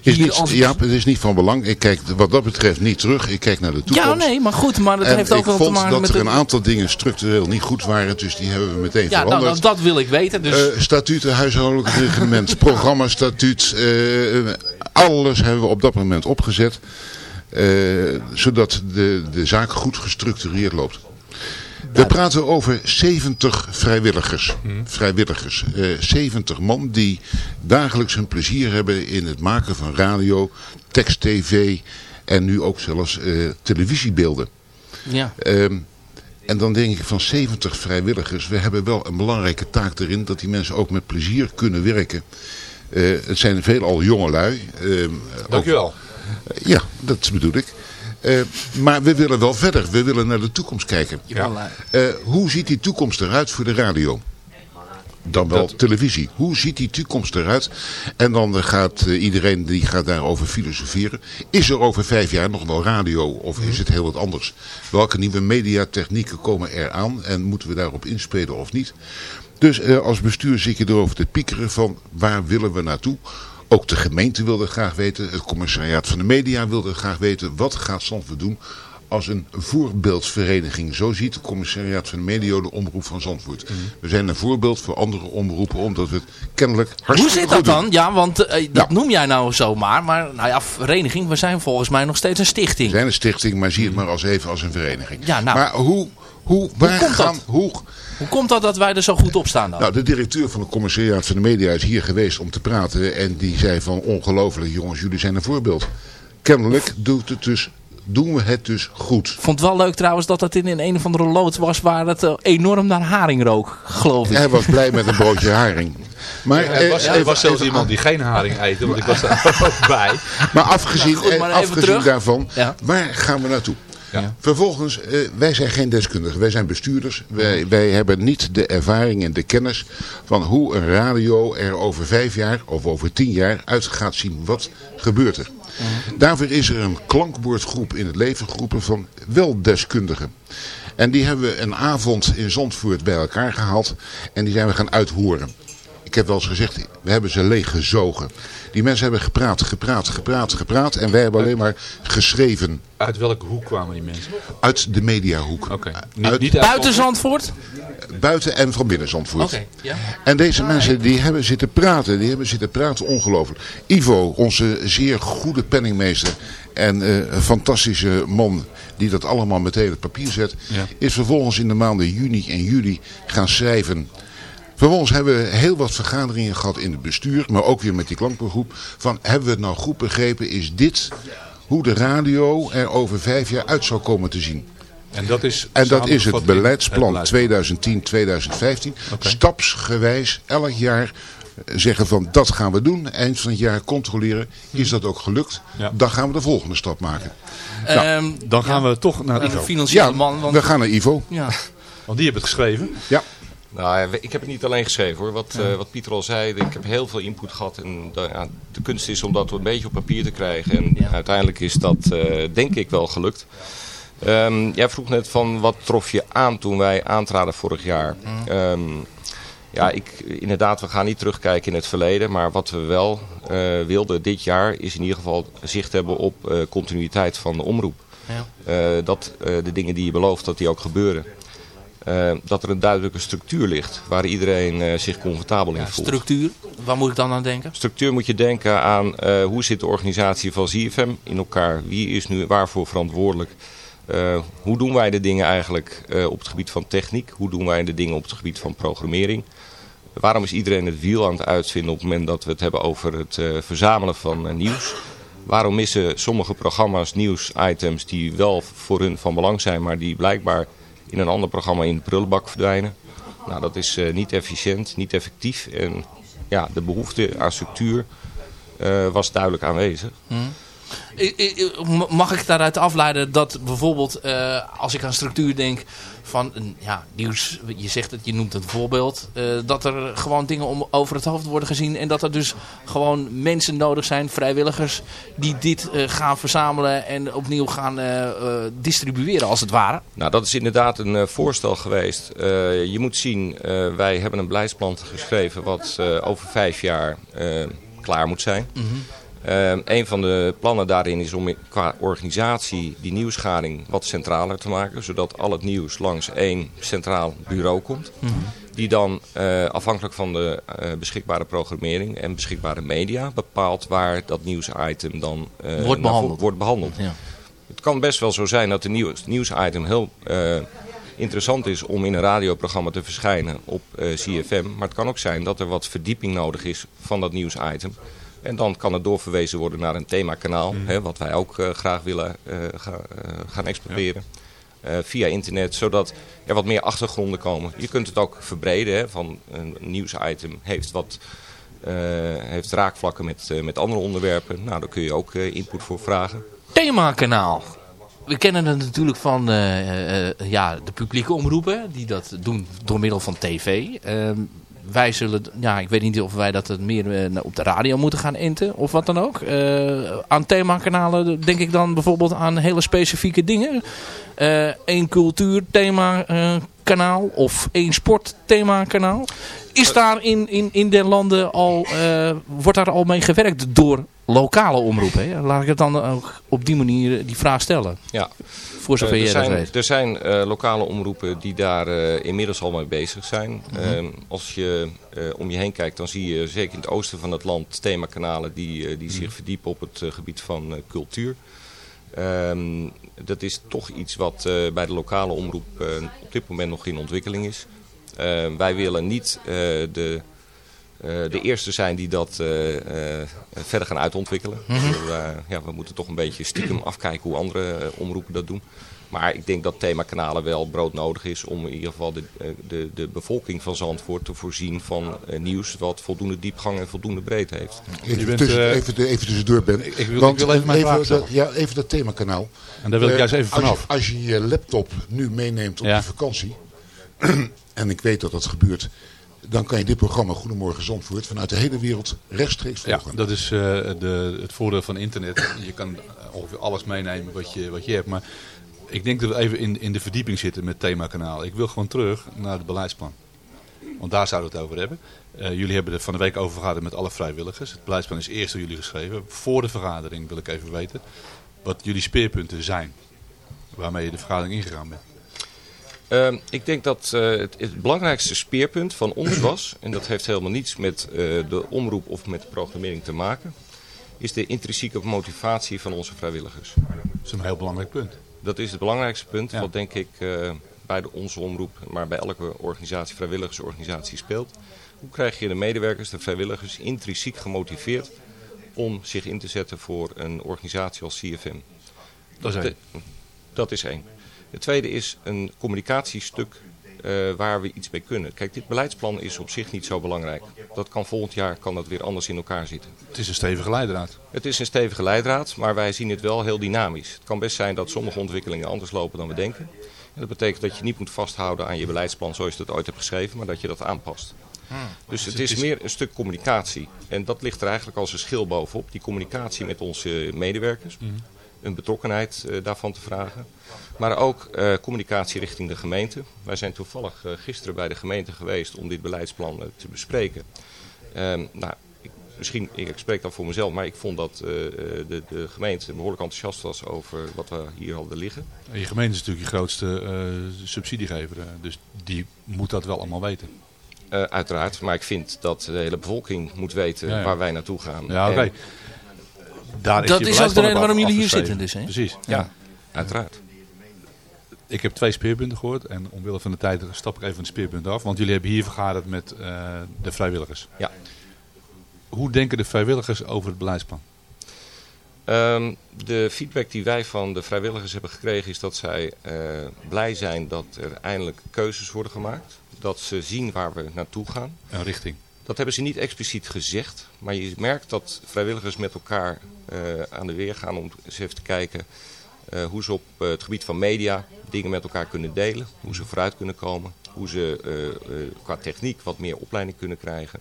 Is niet, als... ja, het is niet van belang. Ik kijk wat dat betreft niet terug. Ik kijk naar de toekomst. ja, nee, maar goed, maar dat En heeft ook ik wel te vond maken dat met... er de- een aantal dingen structureel niet goed waren, dus die hebben we meteen ja, nou, veranderd. dat, dat wil ik weten. Dus Eh, statuten, huishoudelijk reglement, *laughs* programmastatuut, eh, alles hebben we op dat moment opgezet. zodat de, de zaak goed gestructureerd loopt. We praten over 70 vrijwilligers. Vrijwilligers. eh 70 man die dagelijks hun plezier hebben in het maken van radio, tekst, tv en nu ook zelfs eh, televisiebeelden. ja. Ehm, en dan denk ik van 70 vrijwilligers. We hebben wel een belangrijke taak erin dat die mensen ook met plezier kunnen werken. Eh, het zijn veelal jongelui. ehm, ook- Dankjewel. ja, dat bedoel ik. Eh, maar we willen wel verder. We willen naar de toekomst kijken. Ja. Eh, hoe ziet die toekomst eruit voor de radio? Dan wel Dat- televisie. Hoe ziet die toekomst eruit? En dan gaat eh, iedereen die gaat daarover filosoferen. Is er over vijf jaar nog wel radio of is het heel wat anders? Welke nieuwe mediatechnieken komen er aan en moeten we daarop inspelen of niet? Dus eh, als bestuur zit je erover te piekeren van waar willen we naartoe? Ook de gemeente wilde graag weten, het commissariaat van de media wilde graag weten, wat gaat Zandvoort doen als een voorbeeldvereniging. Zo ziet het commissariaat van de media de omroep van Zandvoort. We zijn een voorbeeld voor andere omroepen, omdat we het kennelijk Hoe zit dat doen. dan? Ja, want eh, dat Ja. noem jij nou zomaar. Maar nou ja, vereniging, we zijn volgens mij nog steeds een stichting. We zijn een stichting, maar zie het maar als even als een vereniging. Ja, nou. Maar hoe, hoe, waar komt gaan, dat? hoe, Hoe komt dat dat wij er zo goed op staan dan? Nou, de directeur van het commissariaat van de media is hier geweest om te praten. En die zei van ongelooflijk jongens, jullie zijn een voorbeeld. Kennelijk doet het dus, doen we het dus goed. Ik vond het wel leuk trouwens dat het in een, een of andere loods was waar het eh, enorm naar haring rook, geloof ik. Hij was blij met een broodje haring. Maar, Er eh, was, er even- was zelfs even iemand die geen haring eet, want ik was daar *laughs* ook bij. Maar afgezien, Nou, goed, maar eh, afgezien terug. daarvan, Ja. waar gaan we naartoe? Ja. Vervolgens, eh, wij zijn geen deskundigen, wij zijn bestuurders. Wij, wij hebben niet de ervaring en de kennis van hoe een radio er over vijf jaar of over tien jaar uit gaat zien. Wat gebeurt er? Daarvoor is er een klankbordgroep in het leven geroepen van wel deskundigen. En die hebben we een avond in Zandvoort bij elkaar gehaald en die zijn we gaan uithoren. Ik heb wel eens gezegd, we hebben ze leeg gezogen. Die mensen hebben gepraat, gepraat, gepraat, gepraat. En wij hebben alleen maar geschreven Uit welke hoek kwamen die mensen? uit de mediahoek. Oké. Niet, Uit- niet uit Buiten Zandvoort? Buiten en van binnen Zandvoort. Oké, ja. En deze mensen die hebben zitten praten, die hebben zitten praten ongelooflijk. Ivo, onze zeer goede penningmeester en eh, een fantastische man die dat allemaal meteen op het papier zet, Ja. is vervolgens in de maanden juni en juli gaan schrijven. Vervolgens hebben we heel wat vergaderingen gehad in het bestuur, maar ook weer met die klankbordgroep. Van hebben we het nou goed begrepen, is dit hoe de radio er over vijf jaar uit zou komen te zien? En dat is, En dat is het beleidsplan het 2010-2015. Oké. Stapsgewijs elk jaar eh, zeggen van dat gaan we doen. Eind van het jaar controleren. Is dat ook gelukt? Ja. Dan gaan we de volgende stap maken. Ehm, Dan gaan ja, we toch naar Ivo. de financiële Ja, man. Want, we gaan naar Ivo. ja. Want die hebben het geschreven. Ja. Nou, ja, ik heb het niet alleen geschreven hoor. Wat, eh, wat Pieter al zei, ik heb heel veel input gehad. En de, ja, de kunst is om dat een beetje op papier te krijgen. En Ja. uiteindelijk is dat eh, denk ik wel gelukt. Ehm, jij vroeg net van wat trof je aan toen wij aantraden vorig jaar. Ehm, ja, ik, inderdaad, we gaan niet terugkijken in het verleden. Maar wat we wel eh, wilden dit jaar is in ieder geval zicht hebben op eh, continuïteit van de omroep. Ja. Eh, dat eh, de dingen die je belooft, dat die ook gebeuren. Eh, dat er een duidelijke structuur ligt waar iedereen eh, zich comfortabel in Ja, voelt. structuur, waar moet ik dan aan denken? Structuur moet je denken aan eh, hoe zit de organisatie van ZFM in elkaar? Wie is nu waarvoor verantwoordelijk? Hoe doen wij de dingen eigenlijk op het gebied van techniek? Hoe doen wij de dingen op het gebied van programmering? Waarom is iedereen het wiel aan het uitvinden op het moment dat we het hebben over het verzamelen van nieuws? Waarom missen sommige programma's nieuwsitems die wel voor hun van belang zijn, maar die blijkbaar in een ander programma in de prullenbak verdwijnen? Nou, dat is eh, niet efficiënt, niet effectief. En ja, de behoefte aan structuur eh, was duidelijk aanwezig. I- Mag ik daaruit afleiden dat bijvoorbeeld, eh, als ik aan structuur denk van een, ja, nieuws, je zegt het, je noemt het een voorbeeld, eh, dat er gewoon dingen om, over het hoofd worden gezien en dat er dus gewoon mensen nodig zijn, vrijwilligers, die dit eh, gaan verzamelen en opnieuw gaan distribueren als het ware? Nou, dat is inderdaad een voorstel geweest. Je moet zien, wij hebben een beleidsplan geschreven wat over vijf jaar klaar moet zijn. Eh, een van de plannen daarin is om qua organisatie die nieuwsgaring wat centraler te maken. Zodat al het nieuws langs één centraal bureau komt. Die dan eh, afhankelijk van de eh, beschikbare programmering en beschikbare media bepaalt waar dat nieuwsitem dan eh, vo- behandeld. wordt behandeld. Ja. Het kan best wel zo zijn dat een nieuws, nieuwsitem heel interessant is om in een radioprogramma te verschijnen op CFM. Maar het kan ook zijn dat er wat verdieping nodig is van dat nieuwsitem. En dan kan het doorverwezen worden naar een themakanaal, hè, wat wij ook eh, graag willen eh, ga- eh, gaan exploiteren. Eh, via internet, zodat er wat meer achtergronden komen. Je kunt het ook verbreden, hè, van een nieuwsitem heeft wat heeft raakvlakken met, met andere onderwerpen. Nou, daar kun je ook input voor vragen. Themakanaal. We kennen het natuurlijk van ja, de publieke omroepen. Die dat doen door middel van tv. Wij zullen, ja, ik weet niet of wij dat meer eh, op de radio moeten gaan enten. Of wat dan ook. Eh, aan themakanalen denk ik dan bijvoorbeeld aan hele specifieke dingen. Eén cultuur thema eh, kanaal. Of één sport thema kanaal. Is daar in, in, in den landen al, eh, wordt daar al mee gewerkt door lokale omroepen? Laat ik het dan ook op die manier die vraag stellen. Ja. Voor zover Eh, er dat weet. Er zijn eh, lokale omroepen die daar eh, inmiddels al mee bezig zijn. Mhm. Ehm, als je om je heen kijkt, dan zie je zeker in het oosten van het land themakanalen die, die Mhm. zich verdiepen op het gebied van cultuur. Ehm, dat is toch iets wat bij de lokale omroep op dit moment nog in ontwikkeling is. Ehm, wij willen niet de, de eerste zijn die dat eh, eh, verder gaan uitontwikkelen. Mhm. Eh, ja, we moeten toch een beetje stiekem afkijken hoe andere eh, omroepen dat doen. Maar ik denk dat themakanalen wel broodnodig is om in ieder geval de, eh, de, de bevolking van Zandvoort te voorzien van eh, nieuws wat voldoende diepgang en voldoende breedte heeft. Even, bent, tussen, eh, even, even tussendoor, Ben. ik wil- Want ik wil even mijn vraag stellen. dat, ja, even dat themakanaal. En daar wil ik Eh, juist even als je- vanaf. Als je je laptop nu meeneemt op Ja. je vakantie, *clears throat* en ik weet dat dat gebeurt, dan kan je dit programma Goedemorgen Zandvoort vanuit de hele wereld rechtstreeks Ja, volgen. dat is eh, de, het voordeel van internet. Je kan eh, ongeveer alles meenemen wat je, wat je hebt. Maar ik denk dat we even in, in de verdieping zitten met themakanaal. Ik wil gewoon terug naar het beleidsplan. Want daar zouden we het over hebben. Eh, jullie hebben er van de week over vergaderd met alle vrijwilligers. Het beleidsplan is eerst door jullie geschreven. Voor de vergadering wil ik even weten wat jullie speerpunten zijn. Waarmee je de vergadering ingegaan bent. Ehm, ik denk dat eh, het, het belangrijkste speerpunt van ons was, en dat heeft helemaal niets met eh, de omroep of met de programmering te maken, is de intrinsieke motivatie van onze vrijwilligers. Dat is een heel belangrijk punt. Dat is het belangrijkste punt Ja. wat denk ik eh, bij de, onze omroep, maar bij elke organisatie, vrijwilligersorganisatie speelt. Hoe krijg je de medewerkers, de vrijwilligers, intrinsiek gemotiveerd om zich in te zetten voor een organisatie als CFM? Dat is één. Dat is één. Het tweede is een communicatiestuk eh, waar we iets mee kunnen. Kijk, dit beleidsplan is op zich niet zo belangrijk. Dat kan volgend jaar kan dat weer anders in elkaar zitten. Het is een stevige leidraad. Het is een stevige leidraad, maar wij zien het wel heel dynamisch. Het kan best zijn dat sommige ontwikkelingen anders lopen dan we denken. En dat betekent dat je niet moet vasthouden aan je beleidsplan zoals je dat ooit hebt geschreven, maar dat je dat aanpast. Dus het is meer een stuk communicatie. En dat ligt er eigenlijk als een schil bovenop. Die communicatie met onze medewerkers. Een betrokkenheid eh, daarvan te vragen. Maar ook eh, communicatie richting de gemeente. Wij zijn toevallig eh, gisteren bij de gemeente geweest om dit beleidsplan te bespreken. Ehm, nou, ik, misschien, ik, ik spreek dan voor mezelf, maar ik vond dat de, de gemeente behoorlijk enthousiast was over wat we hier hadden liggen. En je gemeente is natuurlijk je grootste subsidiegever. dus die moet dat wel allemaal weten. Uiteraard, maar ik vind dat de hele bevolking moet weten Ja, ja. waar wij naartoe gaan. Ja, oké. Daar Dat je is ook de reden waarom jullie hier zitten dus, hè? Precies. ja, uiteraard. Ik heb twee speerpunten gehoord. En omwille van de tijd stap ik even van de speerpunten af. Want jullie hebben hier vergaderd met eh, de vrijwilligers. Ja. Hoe denken de vrijwilligers over het beleidsplan? Ehm, de feedback die wij van de vrijwilligers hebben gekregen is dat zij eh, blij zijn dat er eindelijk keuzes worden gemaakt. Dat ze zien waar we naartoe gaan. Een richting. Dat hebben ze niet expliciet gezegd, maar je merkt dat vrijwilligers met elkaar eh, aan de weer gaan om eens even te kijken eh, hoe ze op eh, het gebied van media dingen met elkaar kunnen delen, hoe ze vooruit kunnen komen, hoe ze qua techniek wat meer opleiding kunnen krijgen.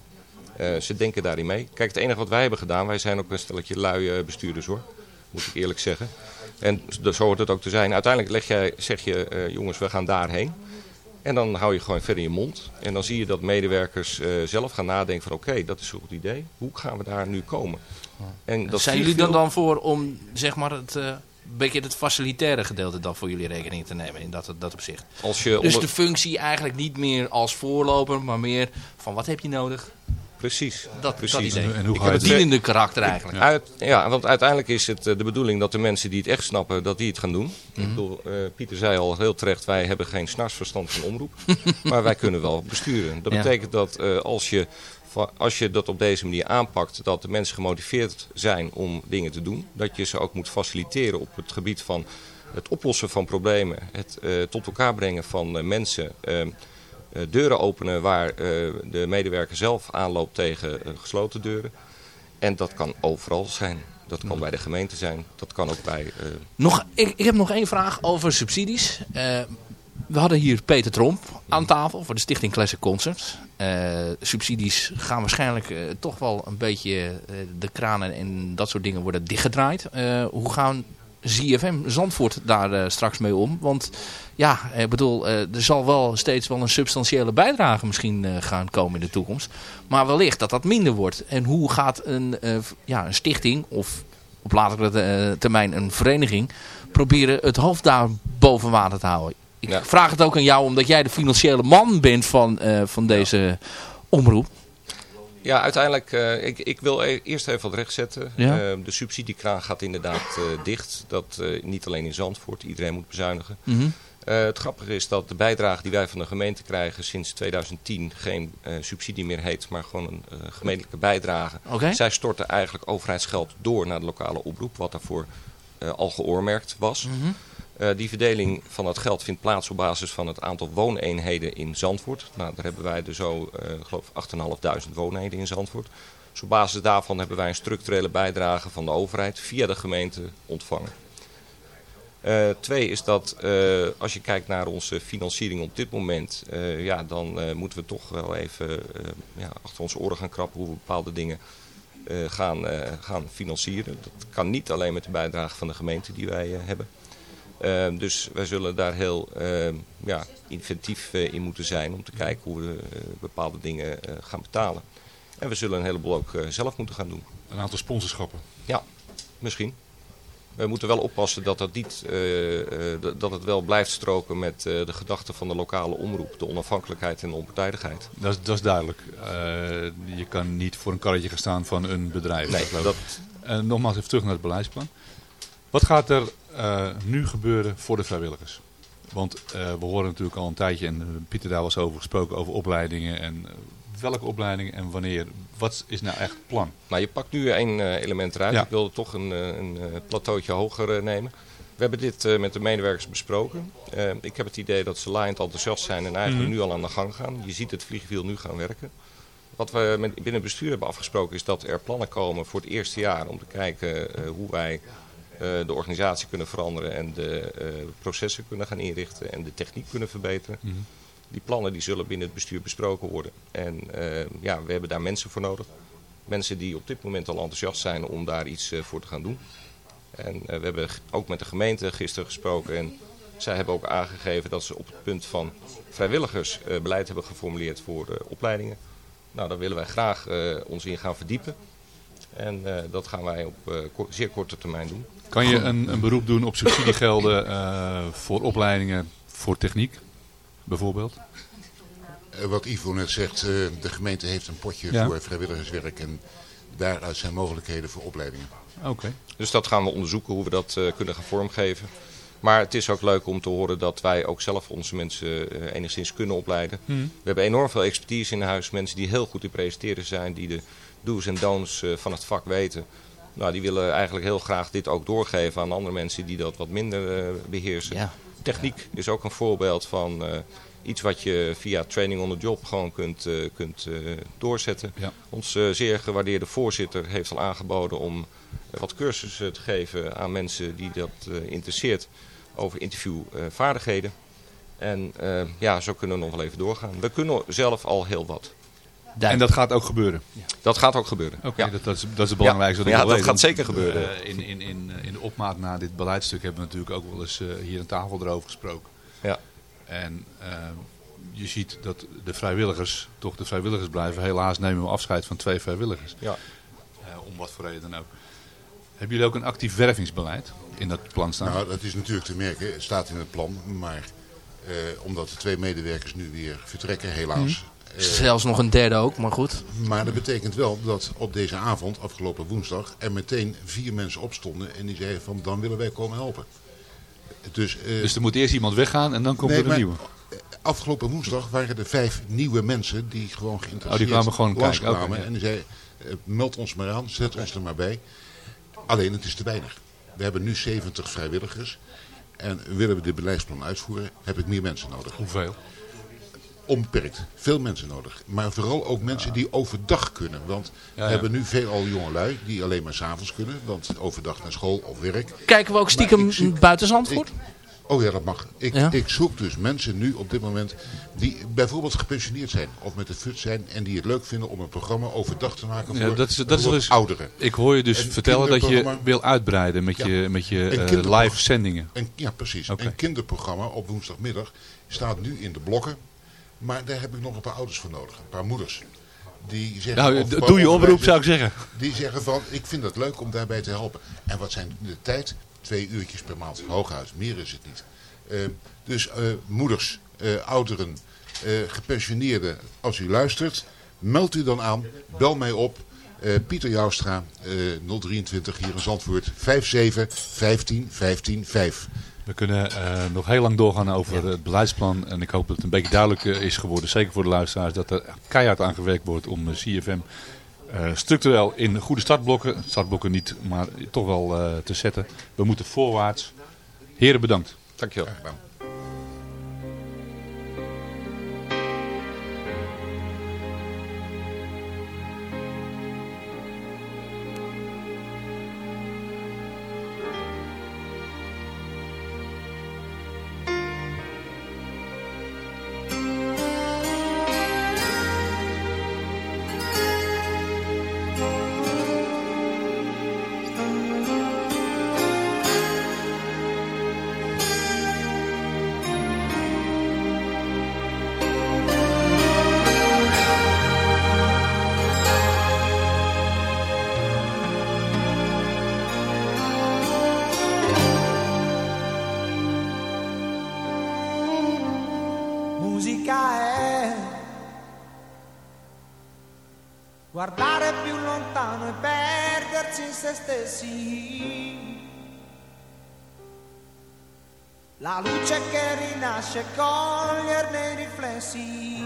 Ze denken daarin mee. Kijk, het enige wat wij hebben gedaan, wij zijn ook een stelletje lui eh, bestuurders hoor, moet ik eerlijk zeggen. En zo hoort het ook te zijn. Uiteindelijk leg jij, zeg je, jongens, we gaan daarheen. En dan hou je gewoon verder je mond. En dan zie je dat medewerkers eh, zelf gaan nadenken van oké, dat is een goed idee. Hoe gaan we daar nu komen? En dat Zijn jullie dan veel- dan voor om zeg maar het, eh, een beetje het facilitaire gedeelte dan voor jullie rekening te nemen in dat, dat opzicht? Als je Dus de functie eigenlijk niet meer als voorloper, maar meer van wat heb je nodig? Precies. Dat, Precies. dat idee. En hoe ga je Het dienende karakter eigenlijk. Uit, ja, want uiteindelijk is het eh, de bedoeling dat de mensen die het echt snappen, dat die het gaan doen. Ik bedoel, eh, Pieter zei al heel terecht, wij hebben geen snarsverstand van omroep. *laughs* maar wij kunnen wel besturen. Dat Ja. betekent dat eh, als, je, als je dat op deze manier aanpakt, dat de mensen gemotiveerd zijn om dingen te doen. Dat je ze ook moet faciliteren op het gebied van het oplossen van problemen. Het eh, tot elkaar brengen van mensen. eh, eh, deuren openen waar eh, de medewerker zelf aanloopt tegen eh, gesloten deuren. En dat kan overal zijn. Dat kan bij de gemeente zijn. Dat kan ook bij... eh, Nog, ik, ik heb nog één vraag over subsidies. Eh, we hadden hier Peter Tromp aan tafel voor de Stichting Classic Concerts. Eh, subsidies gaan waarschijnlijk eh, toch wel een beetje eh, de kranen en dat soort dingen worden dichtgedraaid. Eh, hoe gaan ZFM Zandvoort daar eh, straks mee om? Want ja, ik bedoel, eh, er zal wel steeds wel een substantiële bijdrage misschien eh, gaan komen in de toekomst. Maar wellicht dat dat minder wordt. En hoe gaat een, ja, een stichting of op latere termijn een vereniging proberen het hoofd daar boven water te houden? Ik Ja. vraag het ook aan jou omdat jij de financiële man bent van, van deze omroep. Ja, uiteindelijk, eh, ik, ik wil e- eerst even wat rechtzetten. Ja. Eh, de subsidiekraan gaat inderdaad eh, dicht. Dat niet alleen in Zandvoort, iedereen moet bezuinigen. Mhm. Het grappige is dat de bijdrage die wij van de gemeente krijgen sinds 2010 geen subsidie meer heet, maar gewoon een gemeentelijke bijdrage. Zij storten eigenlijk overheidsgeld door naar de lokale oproep, wat daarvoor al geoormerkt was. Mhm. Eh, die verdeling van dat geld vindt plaats op basis van het aantal wooneenheden in Zandvoort. Nou, daar hebben wij er zo, eh geloof ik, 8.500 woonheden in Zandvoort. Dus op basis daarvan hebben wij een structurele bijdrage van de overheid via de gemeente ontvangen. Eh, twee is dat als je kijkt naar onze financiering op dit moment, ja, dan moeten we toch wel even ja, achter onze oren gaan krappen hoe we bepaalde dingen gaan, gaan financieren. Dat kan niet alleen met de bijdrage van de gemeente die wij hebben. Eh, dus wij zullen daar heel eh, ja, inventief eh, in moeten zijn om te kijken hoe we eh, bepaalde dingen eh, gaan betalen. En we zullen een heleboel ook zelf moeten gaan doen. Een aantal sponsorschappen. Ja, misschien. We moeten wel oppassen dat, dat, niet, dat- het wel blijft stroken met de gedachten van de lokale omroep. De onafhankelijkheid en de onpartijdigheid. Dat, is- dat is duidelijk. Je kan niet voor een karretje gaan staan van een bedrijf. Nee, dat, En nogmaals even terug naar het beleidsplan. Wat gaat er nu gebeuren voor de vrijwilligers? Want eh, we horen natuurlijk al een tijdje, en eh, Pieter daar was over gesproken, over opleidingen. En eh, welke opleidingen en wanneer? Wat is nou echt het plan? Maar je pakt nu één eh, element eruit. Ja. Ik wilde toch een, eh, een eh, plateautje hoger eh, nemen. We hebben dit eh, met de medewerkers besproken. Eh, ik heb het idee dat ze laaiend enthousiast zijn en eigenlijk Mhm. nu al aan de gang gaan. Je ziet het vliegwiel nu gaan werken. Wat we met, binnen het bestuur hebben afgesproken is dat er plannen komen voor het eerste jaar om te kijken eh, hoe wij eh, de organisatie kunnen veranderen en de eh, processen kunnen gaan inrichten en de techniek kunnen verbeteren. Mhm. Die plannen die zullen binnen het bestuur besproken worden. En eh, ja, we hebben daar mensen voor nodig. Mensen die op dit moment al enthousiast zijn om daar iets eh, voor te gaan doen. En eh, we hebben ook met de gemeente gisteren gesproken. En zij hebben ook aangegeven dat ze op het punt van vrijwilligersbeleid beleid hebben geformuleerd voor eh, opleidingen. Nou, daar willen wij graag eh, ons in gaan verdiepen. En eh, dat gaan wij op eh, zeer korte termijn doen. Kan je een, een beroep doen op subsidiegelden eh, voor opleidingen voor techniek, bijvoorbeeld? Eh, wat Ivo net zegt, eh, de gemeente heeft een potje Ja. voor vrijwilligerswerk en daaruit zijn mogelijkheden voor opleidingen. Oké. Dus dat gaan we onderzoeken hoe we dat eh, kunnen gaan vormgeven. Maar het is ook leuk om te horen dat wij ook zelf onze mensen eh, enigszins kunnen opleiden. Mhm. We hebben enorm veel expertise in huis. Mensen die heel goed in presenteren zijn. Die de do's en don'ts eh, van het vak weten. Nou, die willen eigenlijk heel graag dit ook doorgeven aan andere mensen die dat wat minder eh, beheersen. Ja. Techniek is ook een voorbeeld van eh, iets wat je via training on the job gewoon kunt, eh, kunt doorzetten. Ja. Ons zeer gewaardeerde voorzitter heeft al aangeboden om wat cursussen te geven aan mensen die dat interesseert over interviewvaardigheden. en ja, zo kunnen we nog wel even doorgaan. We kunnen zelf al heel wat. En dat gaat ook gebeuren? Dat gaat ook gebeuren. Oké, Ja. dat, dat, is, dat is het belangrijkste. Ja, ik ja, dat gaat zeker gebeuren. Eh, in, in, in, in de opmaat naar dit beleidstuk hebben we natuurlijk ook wel eens eh, hier aan tafel erover gesproken. Ja. En eh, je ziet dat de vrijwilligers toch de vrijwilligers blijven. Helaas nemen we afscheid van twee vrijwilligers. Ja. Eh, om wat voor reden dan ook. Hebben jullie ook een actief wervingsbeleid in dat plan staan? Nou, dat is natuurlijk te merken, het staat in het plan, maar eh, omdat de twee medewerkers nu weer vertrekken, helaas. eh, Zelfs nog een derde ook, maar goed. maar dat betekent wel dat op deze avond, afgelopen woensdag, er meteen vier mensen opstonden en die zeiden van dan willen wij komen helpen. Dus, eh, dus er moet eerst iemand weggaan en dan komt nee, er een maar nieuwe. Afgelopen woensdag waren er vijf nieuwe mensen die gewoon geïnteresseerd Oh, die kwamen gewoon kijken, ja. En die zeiden, eh, meld ons maar aan, zet ons er maar bij. Alleen het is te weinig. We hebben nu 70 vrijwilligers. En willen we dit beleidsplan uitvoeren, heb ik meer mensen nodig. Hoeveel? Onbeperkt. Veel mensen nodig. Maar vooral ook mensen die overdag kunnen. Want Ja, we hebben nu veelal jongelui die alleen maar s'avonds kunnen. Want overdag naar school of werk. Kijken we ook stiekem buiten Zandvoort? Ik- oh ja, dat mag. Ik, Ja? ik zoek dus mensen nu op dit moment die bijvoorbeeld gepensioneerd zijn. Of met de FUT zijn. En die het leuk vinden om een programma overdag te maken voor Ja, dat is, dat is dus, ouderen. Ik hoor je dus Een vertellen dat je wil uitbreiden met Ja. je, met je eh, live zendingen. Een, ja, precies. Een kinderprogramma op woensdagmiddag staat nu in de blokken. Maar daar heb ik nog een paar ouders voor nodig. Een paar moeders. Die zeggen, Nou, doe je oproep zou ik zeggen. Die zeggen van, ik vind het leuk om daarbij te helpen. En wat zijn de tijd? Twee uurtjes per maand, hooguit. Meer is het niet. Eh, dus eh, moeders, eh, ouderen, eh, gepensioneerden, als u luistert, meld u dan aan. Bel mij op. Pieter Joustra, eh 023 hier in Zandvoort, 57 15 15 5. We kunnen eh, nog heel lang doorgaan over het beleidsplan. En ik hoop dat het een beetje duidelijk eh, is geworden, zeker voor de luisteraars, dat er keihard aan gewerkt wordt om eh, CFM eh, structureel in goede startblokken, startblokken niet, maar toch wel eh, te zetten. We moeten voorwaarts. Heren, bedankt. Dankjewel. Musica è guardare più lontano e perdersi in se stessi. La luce che rinasce, coglierne i riflessi.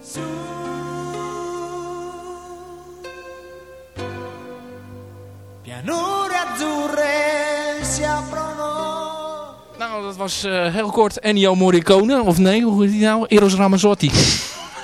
Su. Piano was eh, heel kort Ennio Morricone. Of nee, hoe heet die nou? Eros Ramazzotti. *laughs*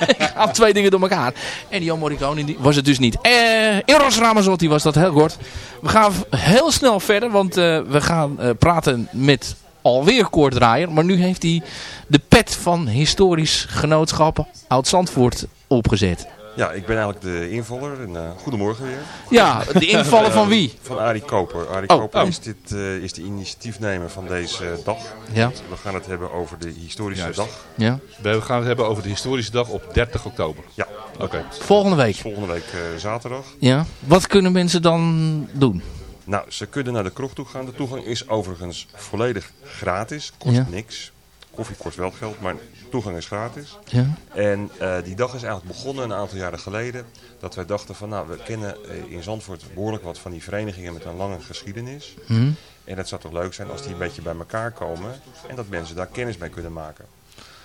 Ik haal twee dingen door elkaar. Ennio Morricone die was het dus niet. Eh, Eros Ramazzotti was dat heel kort. We gaan heel snel verder, want eh, we gaan praten met alweer Koordraaier. Maar nu heeft hij de pet van historisch genootschap Oud-Zandvoort opgezet. Ja, ik ben eigenlijk de invaller. En, eh, goedemorgen weer. Ja, de invallen van wie? Van Arie Koper. Arie Oh, Koper oh. Is, dit, eh, is de initiatiefnemer van deze dag. Ja. We gaan het hebben over de historische Juist. dag. Ja. We gaan het hebben over de historische dag op 30 oktober. Ja, Oké. Volgende week. volgende week eh, zaterdag. Ja. Wat kunnen mensen dan doen? Nou, ze kunnen naar de kroeg toe gaan. De toegang is overigens volledig gratis. Kost Ja. niks. Koffie kost wel geld, maar toegang is gratis. Ja. En eh, die dag is eigenlijk begonnen een aantal jaren geleden. Dat wij dachten van, nou, we kennen eh, in Zandvoort behoorlijk wat van die verenigingen met een lange geschiedenis. Hm? En het zou toch leuk zijn als die een beetje bij elkaar komen en dat mensen daar kennis mee kunnen maken.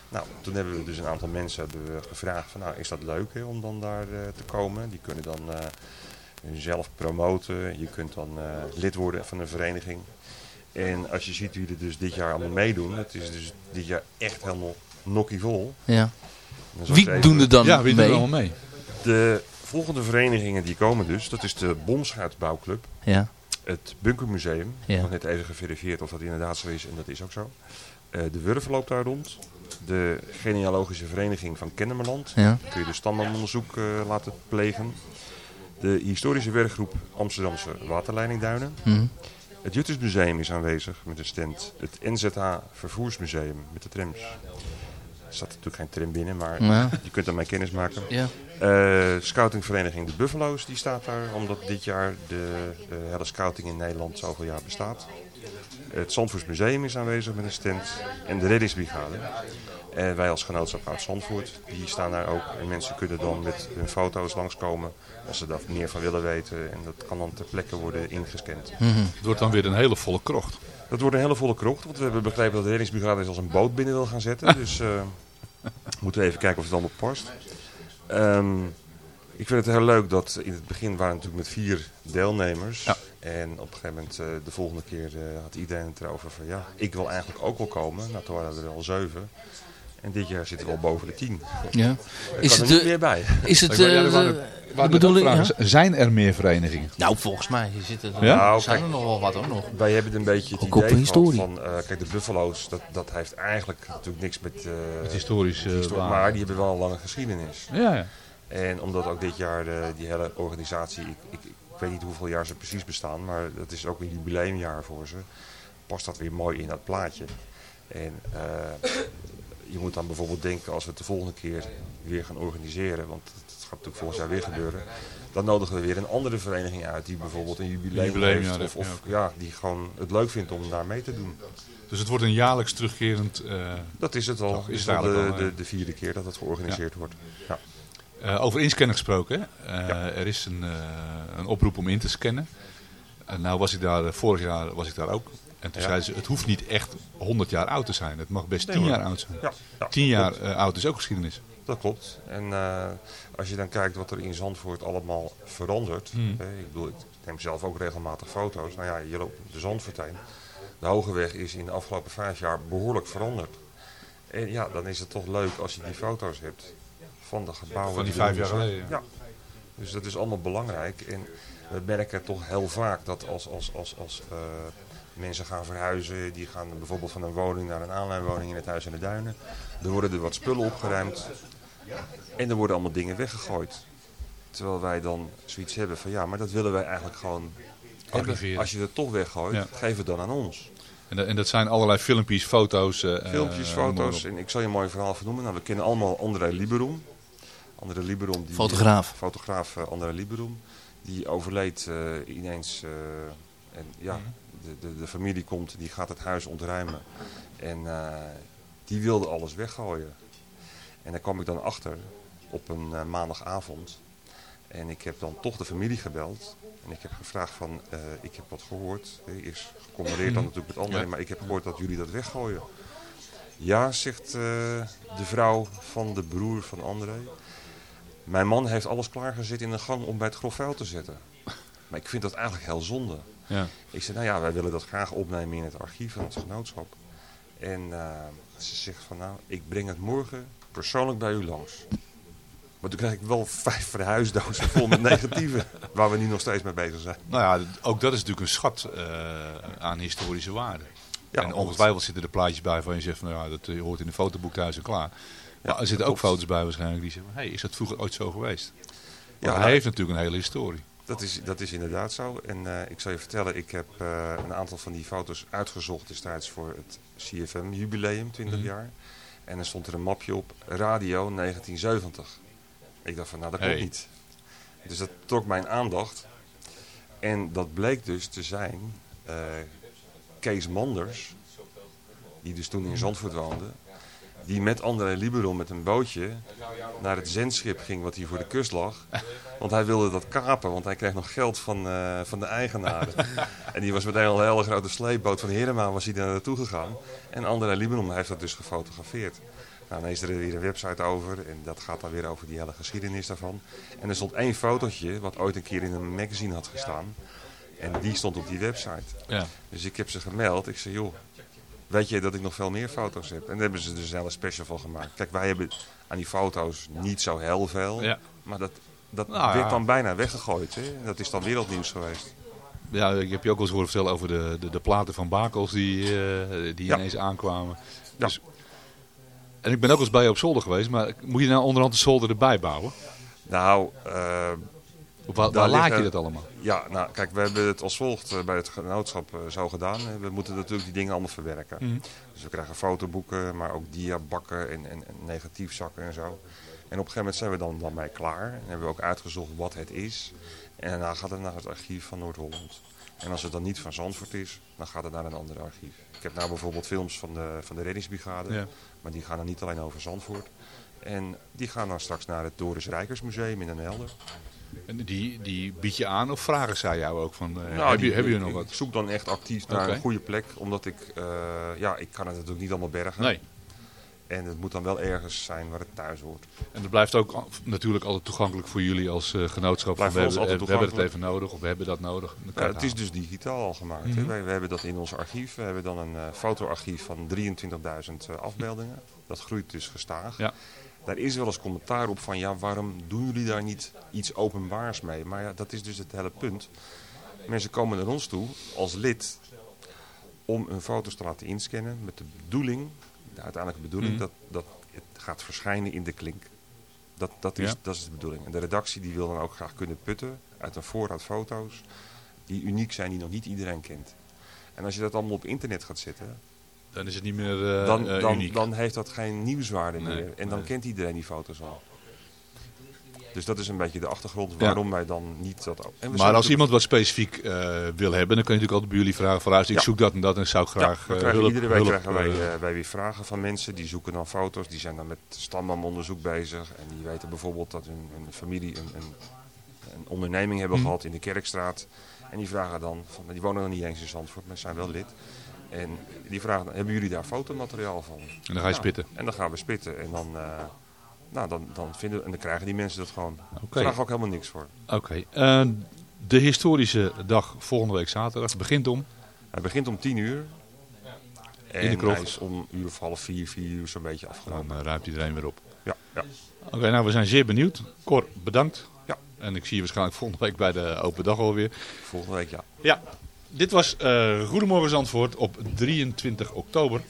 Nou, toen hebben we dus een aantal mensen hebben we gevraagd van, nou, is dat leuk hè, om dan daar eh, te komen? Die kunnen dan hunzelf promoten, je kunt dan lid worden van een vereniging. En als je ziet wie er dus dit jaar allemaal meedoen, het is dus dit jaar echt helemaal nokkievol. Ja. Dan zal ik Wie even- doen er dan Ja, wie mee? er allemaal mee? De volgende verenigingen die komen dus, dat is de Bomschuitbouwclub. Ja. Het Bunkermuseum, Ja. nog net even geverifieerd of dat inderdaad zo is en dat is ook zo. Eh, de Wurf loopt daar rond. De genealogische vereniging van Kennemerland. Ja. Kun je de stambomonderzoek eh, laten plegen. De historische werkgroep Amsterdamse Waterleidingduinen. Hm. Het Juttersmuseum is aanwezig met een stand. Het NZH Vervoersmuseum met de trams. Er staat natuurlijk geen tram binnen, maar Ja. je kunt daarmee kennis maken. Ja. Eh, scoutingvereniging De Buffalo's die staat daar, omdat dit jaar de eh, hele scouting in Nederland zoveel jaar bestaat. Het Zandvoorts Museum is aanwezig met een stand en de reddingsbrigade. En wij als genootschap uit Zandvoort, die staan daar ook. En mensen kunnen dan met hun foto's langskomen als ze daar meer van willen weten. En dat kan dan ter plekke worden ingescand. Het wordt dan weer een hele volle krocht. Dat wordt een hele volle krocht, want we hebben begrepen dat de reddingsbrigade als een boot binnen wil gaan zetten. Dus eh, *laughs* moeten we even kijken of het allemaal past. Ehm, ik vind het heel leuk dat in het begin waren we natuurlijk met vier deelnemers. Ja. En op een gegeven moment, eh, de volgende keer eh, had iedereen het erover van ja, ik wil eigenlijk ook wel komen. Nou, toen waren er al zeven. En dit jaar zitten we al boven de tien. Ja. Er Is kan het, er niet eh, meer bij. Is het Ik ja, eh, er waren- de, bedoeling? ook Ja? Zijn er meer verenigingen? Nou, volgens mij zitten er, Ja? Nou, zijn er nog wel wat hoor nog. Wij hebben een beetje het Ook idee gehad historie. van, eh, kijk de Buffalo's, dat, dat heeft eigenlijk natuurlijk niks met... eh, Het historische histori- waar. maar die hebben wel een lange geschiedenis. Ja, ja. En omdat ook dit jaar eh, die hele organisatie, ik, ik, ik weet niet hoeveel jaar ze precies bestaan, maar dat is ook een jubileumjaar voor ze, past dat weer mooi in dat plaatje. En je moet dan bijvoorbeeld denken als we het de volgende keer weer gaan organiseren, want dat gaat natuurlijk volgend jaar weer gebeuren, dan nodigen we weer een andere vereniging uit die bijvoorbeeld een jubileum, heeft, of, ja, die gewoon het leuk vindt om daar mee te doen. Dus het wordt een jaarlijks terugkerend... eh, Dat is het al. Is het al de, eigenlijk wel, de, de vierde keer dat het georganiseerd wordt. Ja. Eh, over inscannen gesproken. Eh, Er is een, eh, een oproep om in te scannen. En nou was ik daar, eh, vorig jaar was ik daar ook. En toen Ja. zeiden ze, het hoeft niet echt 100 jaar oud te zijn. Het mag best Nee, 10 hoor. jaar oud zijn. Ja, ja, 10 jaar eh, oud is ook geschiedenis. Dat klopt. En eh, als je dan kijkt wat er in Zandvoort allemaal verandert. Hmm. hè, ik bedoel, ik neem zelf ook regelmatig foto's. Nou ja, je loopt de Zandvoort heen. De Hogeweg is in de afgelopen vijf jaar behoorlijk veranderd. En ja, dan is het toch leuk als je die foto's hebt van de gebouwen. Van die vijf jaar geleden, ja. Ja. Dus dat is allemaal belangrijk. En we merken toch heel vaak dat als, als, als, als eh, mensen gaan verhuizen, die gaan bijvoorbeeld van een woning naar een aanleunwoning in het Huis en de Duinen. Er worden er wat spullen opgeruimd en er worden allemaal dingen weggegooid. Terwijl wij dan zoiets hebben van ja, maar dat willen wij eigenlijk gewoon hebben. Archiveren. Als je het toch weggooit, Ja. geef het dan aan ons. En, dat- en dat zijn allerlei filmpjes, foto's. eh, Filmpjes, foto's. En ik zal je een mooi verhaal vernoemen. Nou, we kennen allemaal André Liberum. André Liberum. Die, Fotograaf. Fotograaf eh, André Liberum. Die overleed eh, ineens. eh, en ja, de, de, de familie komt, die gaat het huis ontruimen. En eh, die wilde alles weggooien. En daar kwam ik dan achter op een eh, maandagavond. En ik heb dan toch de familie gebeld. En ik heb gevraagd van, eh, ik heb wat gehoord. Eh, Eerst gecombineerd dan natuurlijk met Ja. maar ik heb gehoord dat jullie dat weggooien. Ja, zegt de vrouw van de broer van André. Mijn man heeft alles klaargezet in de gang om bij het grof vuil te zetten. Maar ik vind dat eigenlijk heel zonde. Ja. Ik zei, nou ja, wij willen dat graag opnemen in het archief van het genootschap. En eh, ze zegt van nou, ik breng het morgen persoonlijk bij u langs. Maar toen kreeg ik wel vijf verhuisdozen vol met *laughs* negatieve. Waar we nu nog steeds mee bezig zijn. Nou ja, ook dat is natuurlijk een schat eh, aan historische waarde. Ja, en ongetwijfeld zitten er plaatjes bij van je zegt van nou ja, dat eh, hoort in een fotoboek thuis en klaar. Maar er zitten ook foto's bij waarschijnlijk die zeggen, hé, hey, is dat vroeger ooit zo geweest? Ja, Ja, hij heeft natuurlijk een hele historie. Dat is, dat is inderdaad zo. En eh, ik zal je vertellen, ik heb eh, een aantal van die foto's uitgezocht destijds voor het CFM jubileum, 20 Mhm. jaar. En er stond er een mapje op, radio 1970. Ik dacht van, nou dat Hey. niet. Dus dat trok mijn aandacht. En dat bleek dus te zijn eh, Kees Manders, die dus toen in Zandvoort woonde. Die met André Liberon met een bootje naar het zendschip ging wat hier voor de kust lag. Want hij wilde dat kapen, want hij kreeg nog geld van, eh, van de eigenaren. *laughs* en die was meteen al een hele grote sleepboot van Heerema was hij daar naartoe gegaan. En André Liberon heeft dat dus gefotografeerd. Nou, dan is er weer een website over en dat gaat dan weer over die hele geschiedenis daarvan. En er stond één fotootje wat ooit een keer in een magazine had gestaan. En die stond op die website. Ja. Dus ik heb ze gemeld. Ik zei, joh, weet je dat ik nog veel meer foto's heb? En daar hebben ze dus een hele special van gemaakt. Kijk, wij hebben aan die foto's niet zo heel veel. Ja. Maar dat, dat Nou, werd ja. dan bijna weggegooid. Hè? Dat is dan wereldnieuws geweest. Ja, ik heb je ook wel eens horen vertellen over de, de, de platen van Bakels die, eh, die Ja. ineens aankwamen. Ja. Dus, en ik ben ook wel eens bij je op zolder geweest, maar moet je nou onderhand de zolder erbij bouwen? Nou, eh, waar, Daar waar laat liggen- je dat allemaal? ja, nou kijk, we hebben het als volgt eh, bij het genootschap eh, zo gedaan. Eh, We moeten natuurlijk die dingen allemaal verwerken. Mhm. Dus we krijgen fotoboeken, maar ook diabakken en, en, en negatiefzakken en zo. En op een gegeven moment zijn we dan, dan mee klaar. En hebben we ook uitgezocht wat het is. En daarna gaat het naar het archief van Noord-Holland. En als het dan niet van Zandvoort is, dan gaat het naar een ander archief. Ik heb nou bijvoorbeeld films van de, van de reddingsbrigade. Ja. Maar die gaan dan niet alleen over Zandvoort. En die gaan dan straks naar het Doris Rijkersmuseum in Den Helder. En die, die bied je aan of vragen zij jou ook van, eh, Nou, heb, je, heb je ik- nog Ik wat? zoek dan echt actief naar een goede plek. Omdat ik, eh, ja, ik kan het natuurlijk niet allemaal bergen. Nee. En het moet dan wel ergens zijn waar het thuis hoort. En dat blijft ook natuurlijk altijd toegankelijk voor jullie als eh, genootschap. Blijft we, hebben, we hebben het even nodig of we hebben dat nodig. Ja, het is dus digitaal al gemaakt. Mhm. We hebben dat in ons archief. We hebben dan een fotoarchief van 23.000 eh, afbeeldingen. Dat groeit dus gestaag. Ja. Daar is wel eens commentaar op van ja, waarom doen jullie daar niet iets openbaars mee? Maar ja, dat is dus het hele punt. Mensen komen naar ons toe als lid om hun foto's te laten inscannen met de bedoeling, de uiteindelijke bedoeling, Mhm. dat, dat het gaat verschijnen in de klink. Dat, dat, is, Ja. dat is de bedoeling. En de redactie die wil dan ook graag kunnen putten uit een voorraad foto's die uniek zijn, die nog niet iedereen kent. En als je dat allemaal op internet gaat zetten, Dan is het niet meer eh, dan, eh, dan, uniek. dan heeft dat geen nieuwswaarde Nee, meer. En dan nee. kent iedereen die foto's al. Dus dat is een beetje de achtergrond waarom wij dan niet dat... Zijn maar als natuurlijk- iemand wat specifiek eh, wil hebben, dan kun je natuurlijk altijd bij jullie vragen vooruit. Ik Ja. zoek dat en dat en zou ik graag ja, hulp, iedere week hulp, krijgen wij, wij weer vragen van mensen. Die zoeken dan foto's. Die zijn dan met stamboomonderzoek bezig. En die weten bijvoorbeeld dat hun, hun familie een, een, een onderneming hebben Mhm. gehad in de Kerkstraat. En die vragen dan, van, die wonen dan niet eens in Zandvoort, maar zijn wel lid. En die vragen dan, hebben jullie daar fotomateriaal van? En dan ga je Ja, spitten. En dan gaan we spitten. En dan, eh, nou, dan, dan, vinden, en dan krijgen die mensen dat gewoon. Ze vragen ook helemaal niks voor. Oké. Eh, de historische dag volgende week zaterdag begint om. Hij begint om tien uur. En In de hij is om uur of half vier, vier uur zo'n beetje afgelopen. Dan eh, ruimt iedereen weer op. Ja, ja. Oké, nou we zijn zeer benieuwd. Cor, bedankt. Ja. En ik zie je waarschijnlijk volgende week bij de open dag alweer. Volgende week ja. Ja, dit was eh Goedemorgen Zandvoort op 23 oktober.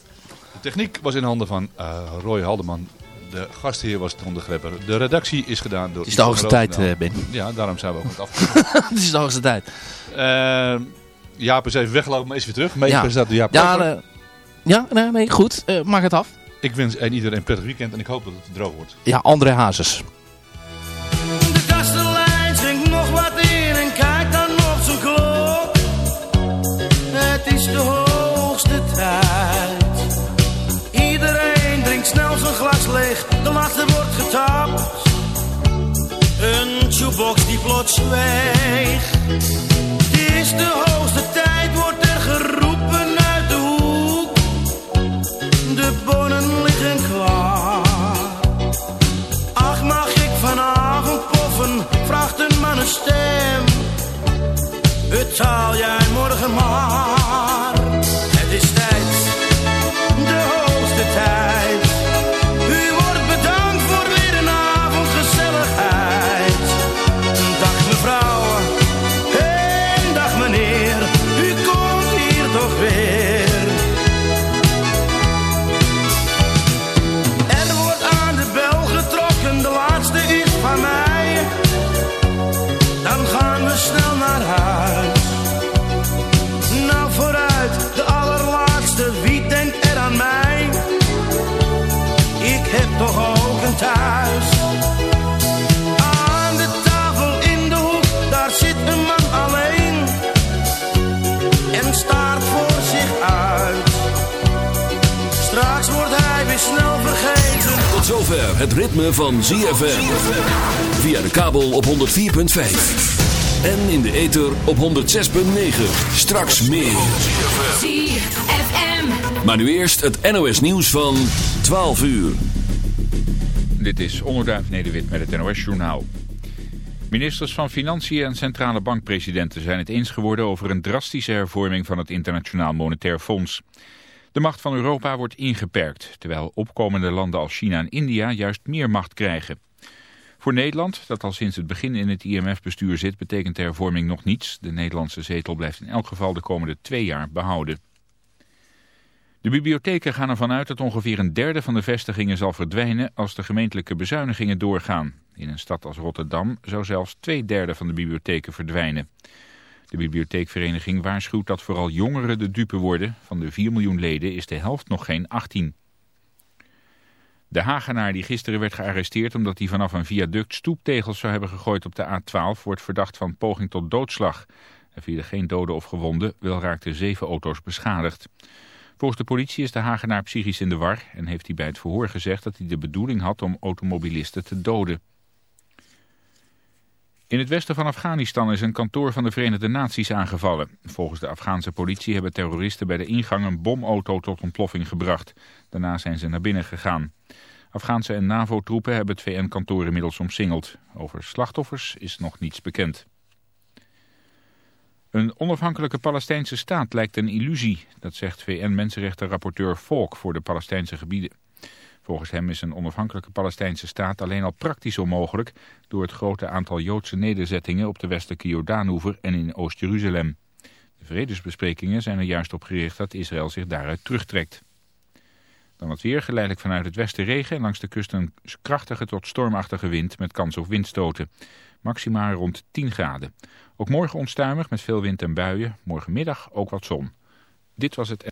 De techniek was in handen van eh, Roy Haldeman. De gastheer was Ton de Grepper. De redactie is gedaan door... Het is de hoogste tijd, eh, Ben. Ja, daarom zijn we ook met *laughs* afgelopen. Het is de hoogste tijd. Jaap is even weggelopen, maar is weer terug. Jaap Ja, Koper. eh, ja nee, nee, goed. Maak het af. Ik wens en iedereen een prettig weekend en ik hoop dat het droog wordt. Ja, André Hazes. Die plots zweegt. Het is de hoogste tijd, wordt er geroepen uit de hoek. De bonnen liggen klaar. Ach, mag ik vanavond poffen? Vraagt een man een stem. Betaal jij morgen maar. Weer snel vergeten. Tot zover het ritme van ZFM. Via de kabel op 104.5. En in de ether op 106.9. Straks meer. ZFM. Maar nu eerst het NOS nieuws van 12 uur. Dit is Onderduif Nederwit met het NOS Journaal. Ministers van Financiën en centrale bankpresidenten zijn het eens geworden over een drastische hervorming van het Internationaal Monetair Fonds. De macht van Europa wordt ingeperkt, terwijl opkomende landen als China en India juist meer macht krijgen. Voor Nederland, dat al sinds het begin in het IMF-bestuur zit, betekent de hervorming nog niets. De Nederlandse zetel blijft in elk geval de komende twee jaar behouden. De bibliotheken gaan ervan uit dat ongeveer een derde van de vestigingen zal verdwijnen als de gemeentelijke bezuinigingen doorgaan. In een stad als Rotterdam zou zelfs twee derde van de bibliotheken verdwijnen. De bibliotheekvereniging waarschuwt dat vooral jongeren de dupe worden. Van de 4 miljoen leden is de helft nog geen 18. De Hagenaar die gisteren werd gearresteerd omdat hij vanaf een viaduct stoeptegels zou hebben gegooid op de A12 wordt verdacht van poging tot doodslag. Er vielen geen doden of gewonden, wel raakten zeven auto's beschadigd. Volgens de politie is de Hagenaar psychisch in de war en heeft hij bij het verhoor gezegd dat hij de bedoeling had om automobilisten te doden. In het westen van Afghanistan is een kantoor van de Verenigde Naties aangevallen. Volgens de Afghaanse politie hebben terroristen bij de ingang een bomauto tot ontploffing gebracht. Daarna zijn ze naar binnen gegaan. Afghaanse en NAVO-troepen hebben het VN-kantoor inmiddels omsingeld. Over slachtoffers is nog niets bekend. Een onafhankelijke Palestijnse staat lijkt een illusie. Dat zegt VN-mensenrechtenrapporteur Volk voor de Palestijnse gebieden. Volgens hem is een onafhankelijke Palestijnse staat alleen al praktisch onmogelijk... door het grote aantal Joodse nederzettingen op de westelijke Jordaanoever en in Oost-Jeruzalem. De vredesbesprekingen zijn er juist op gericht dat Israël zich daaruit terugtrekt. Dan het weer, geleidelijk vanuit het westen regen en langs de kust een krachtige tot stormachtige wind met kans op windstoten. Maximaal rond 10 graden. Ook morgen onstuimig met veel wind en buien. Morgenmiddag ook wat zon. Dit was het...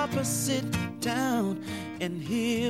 Papa, sit down and heal.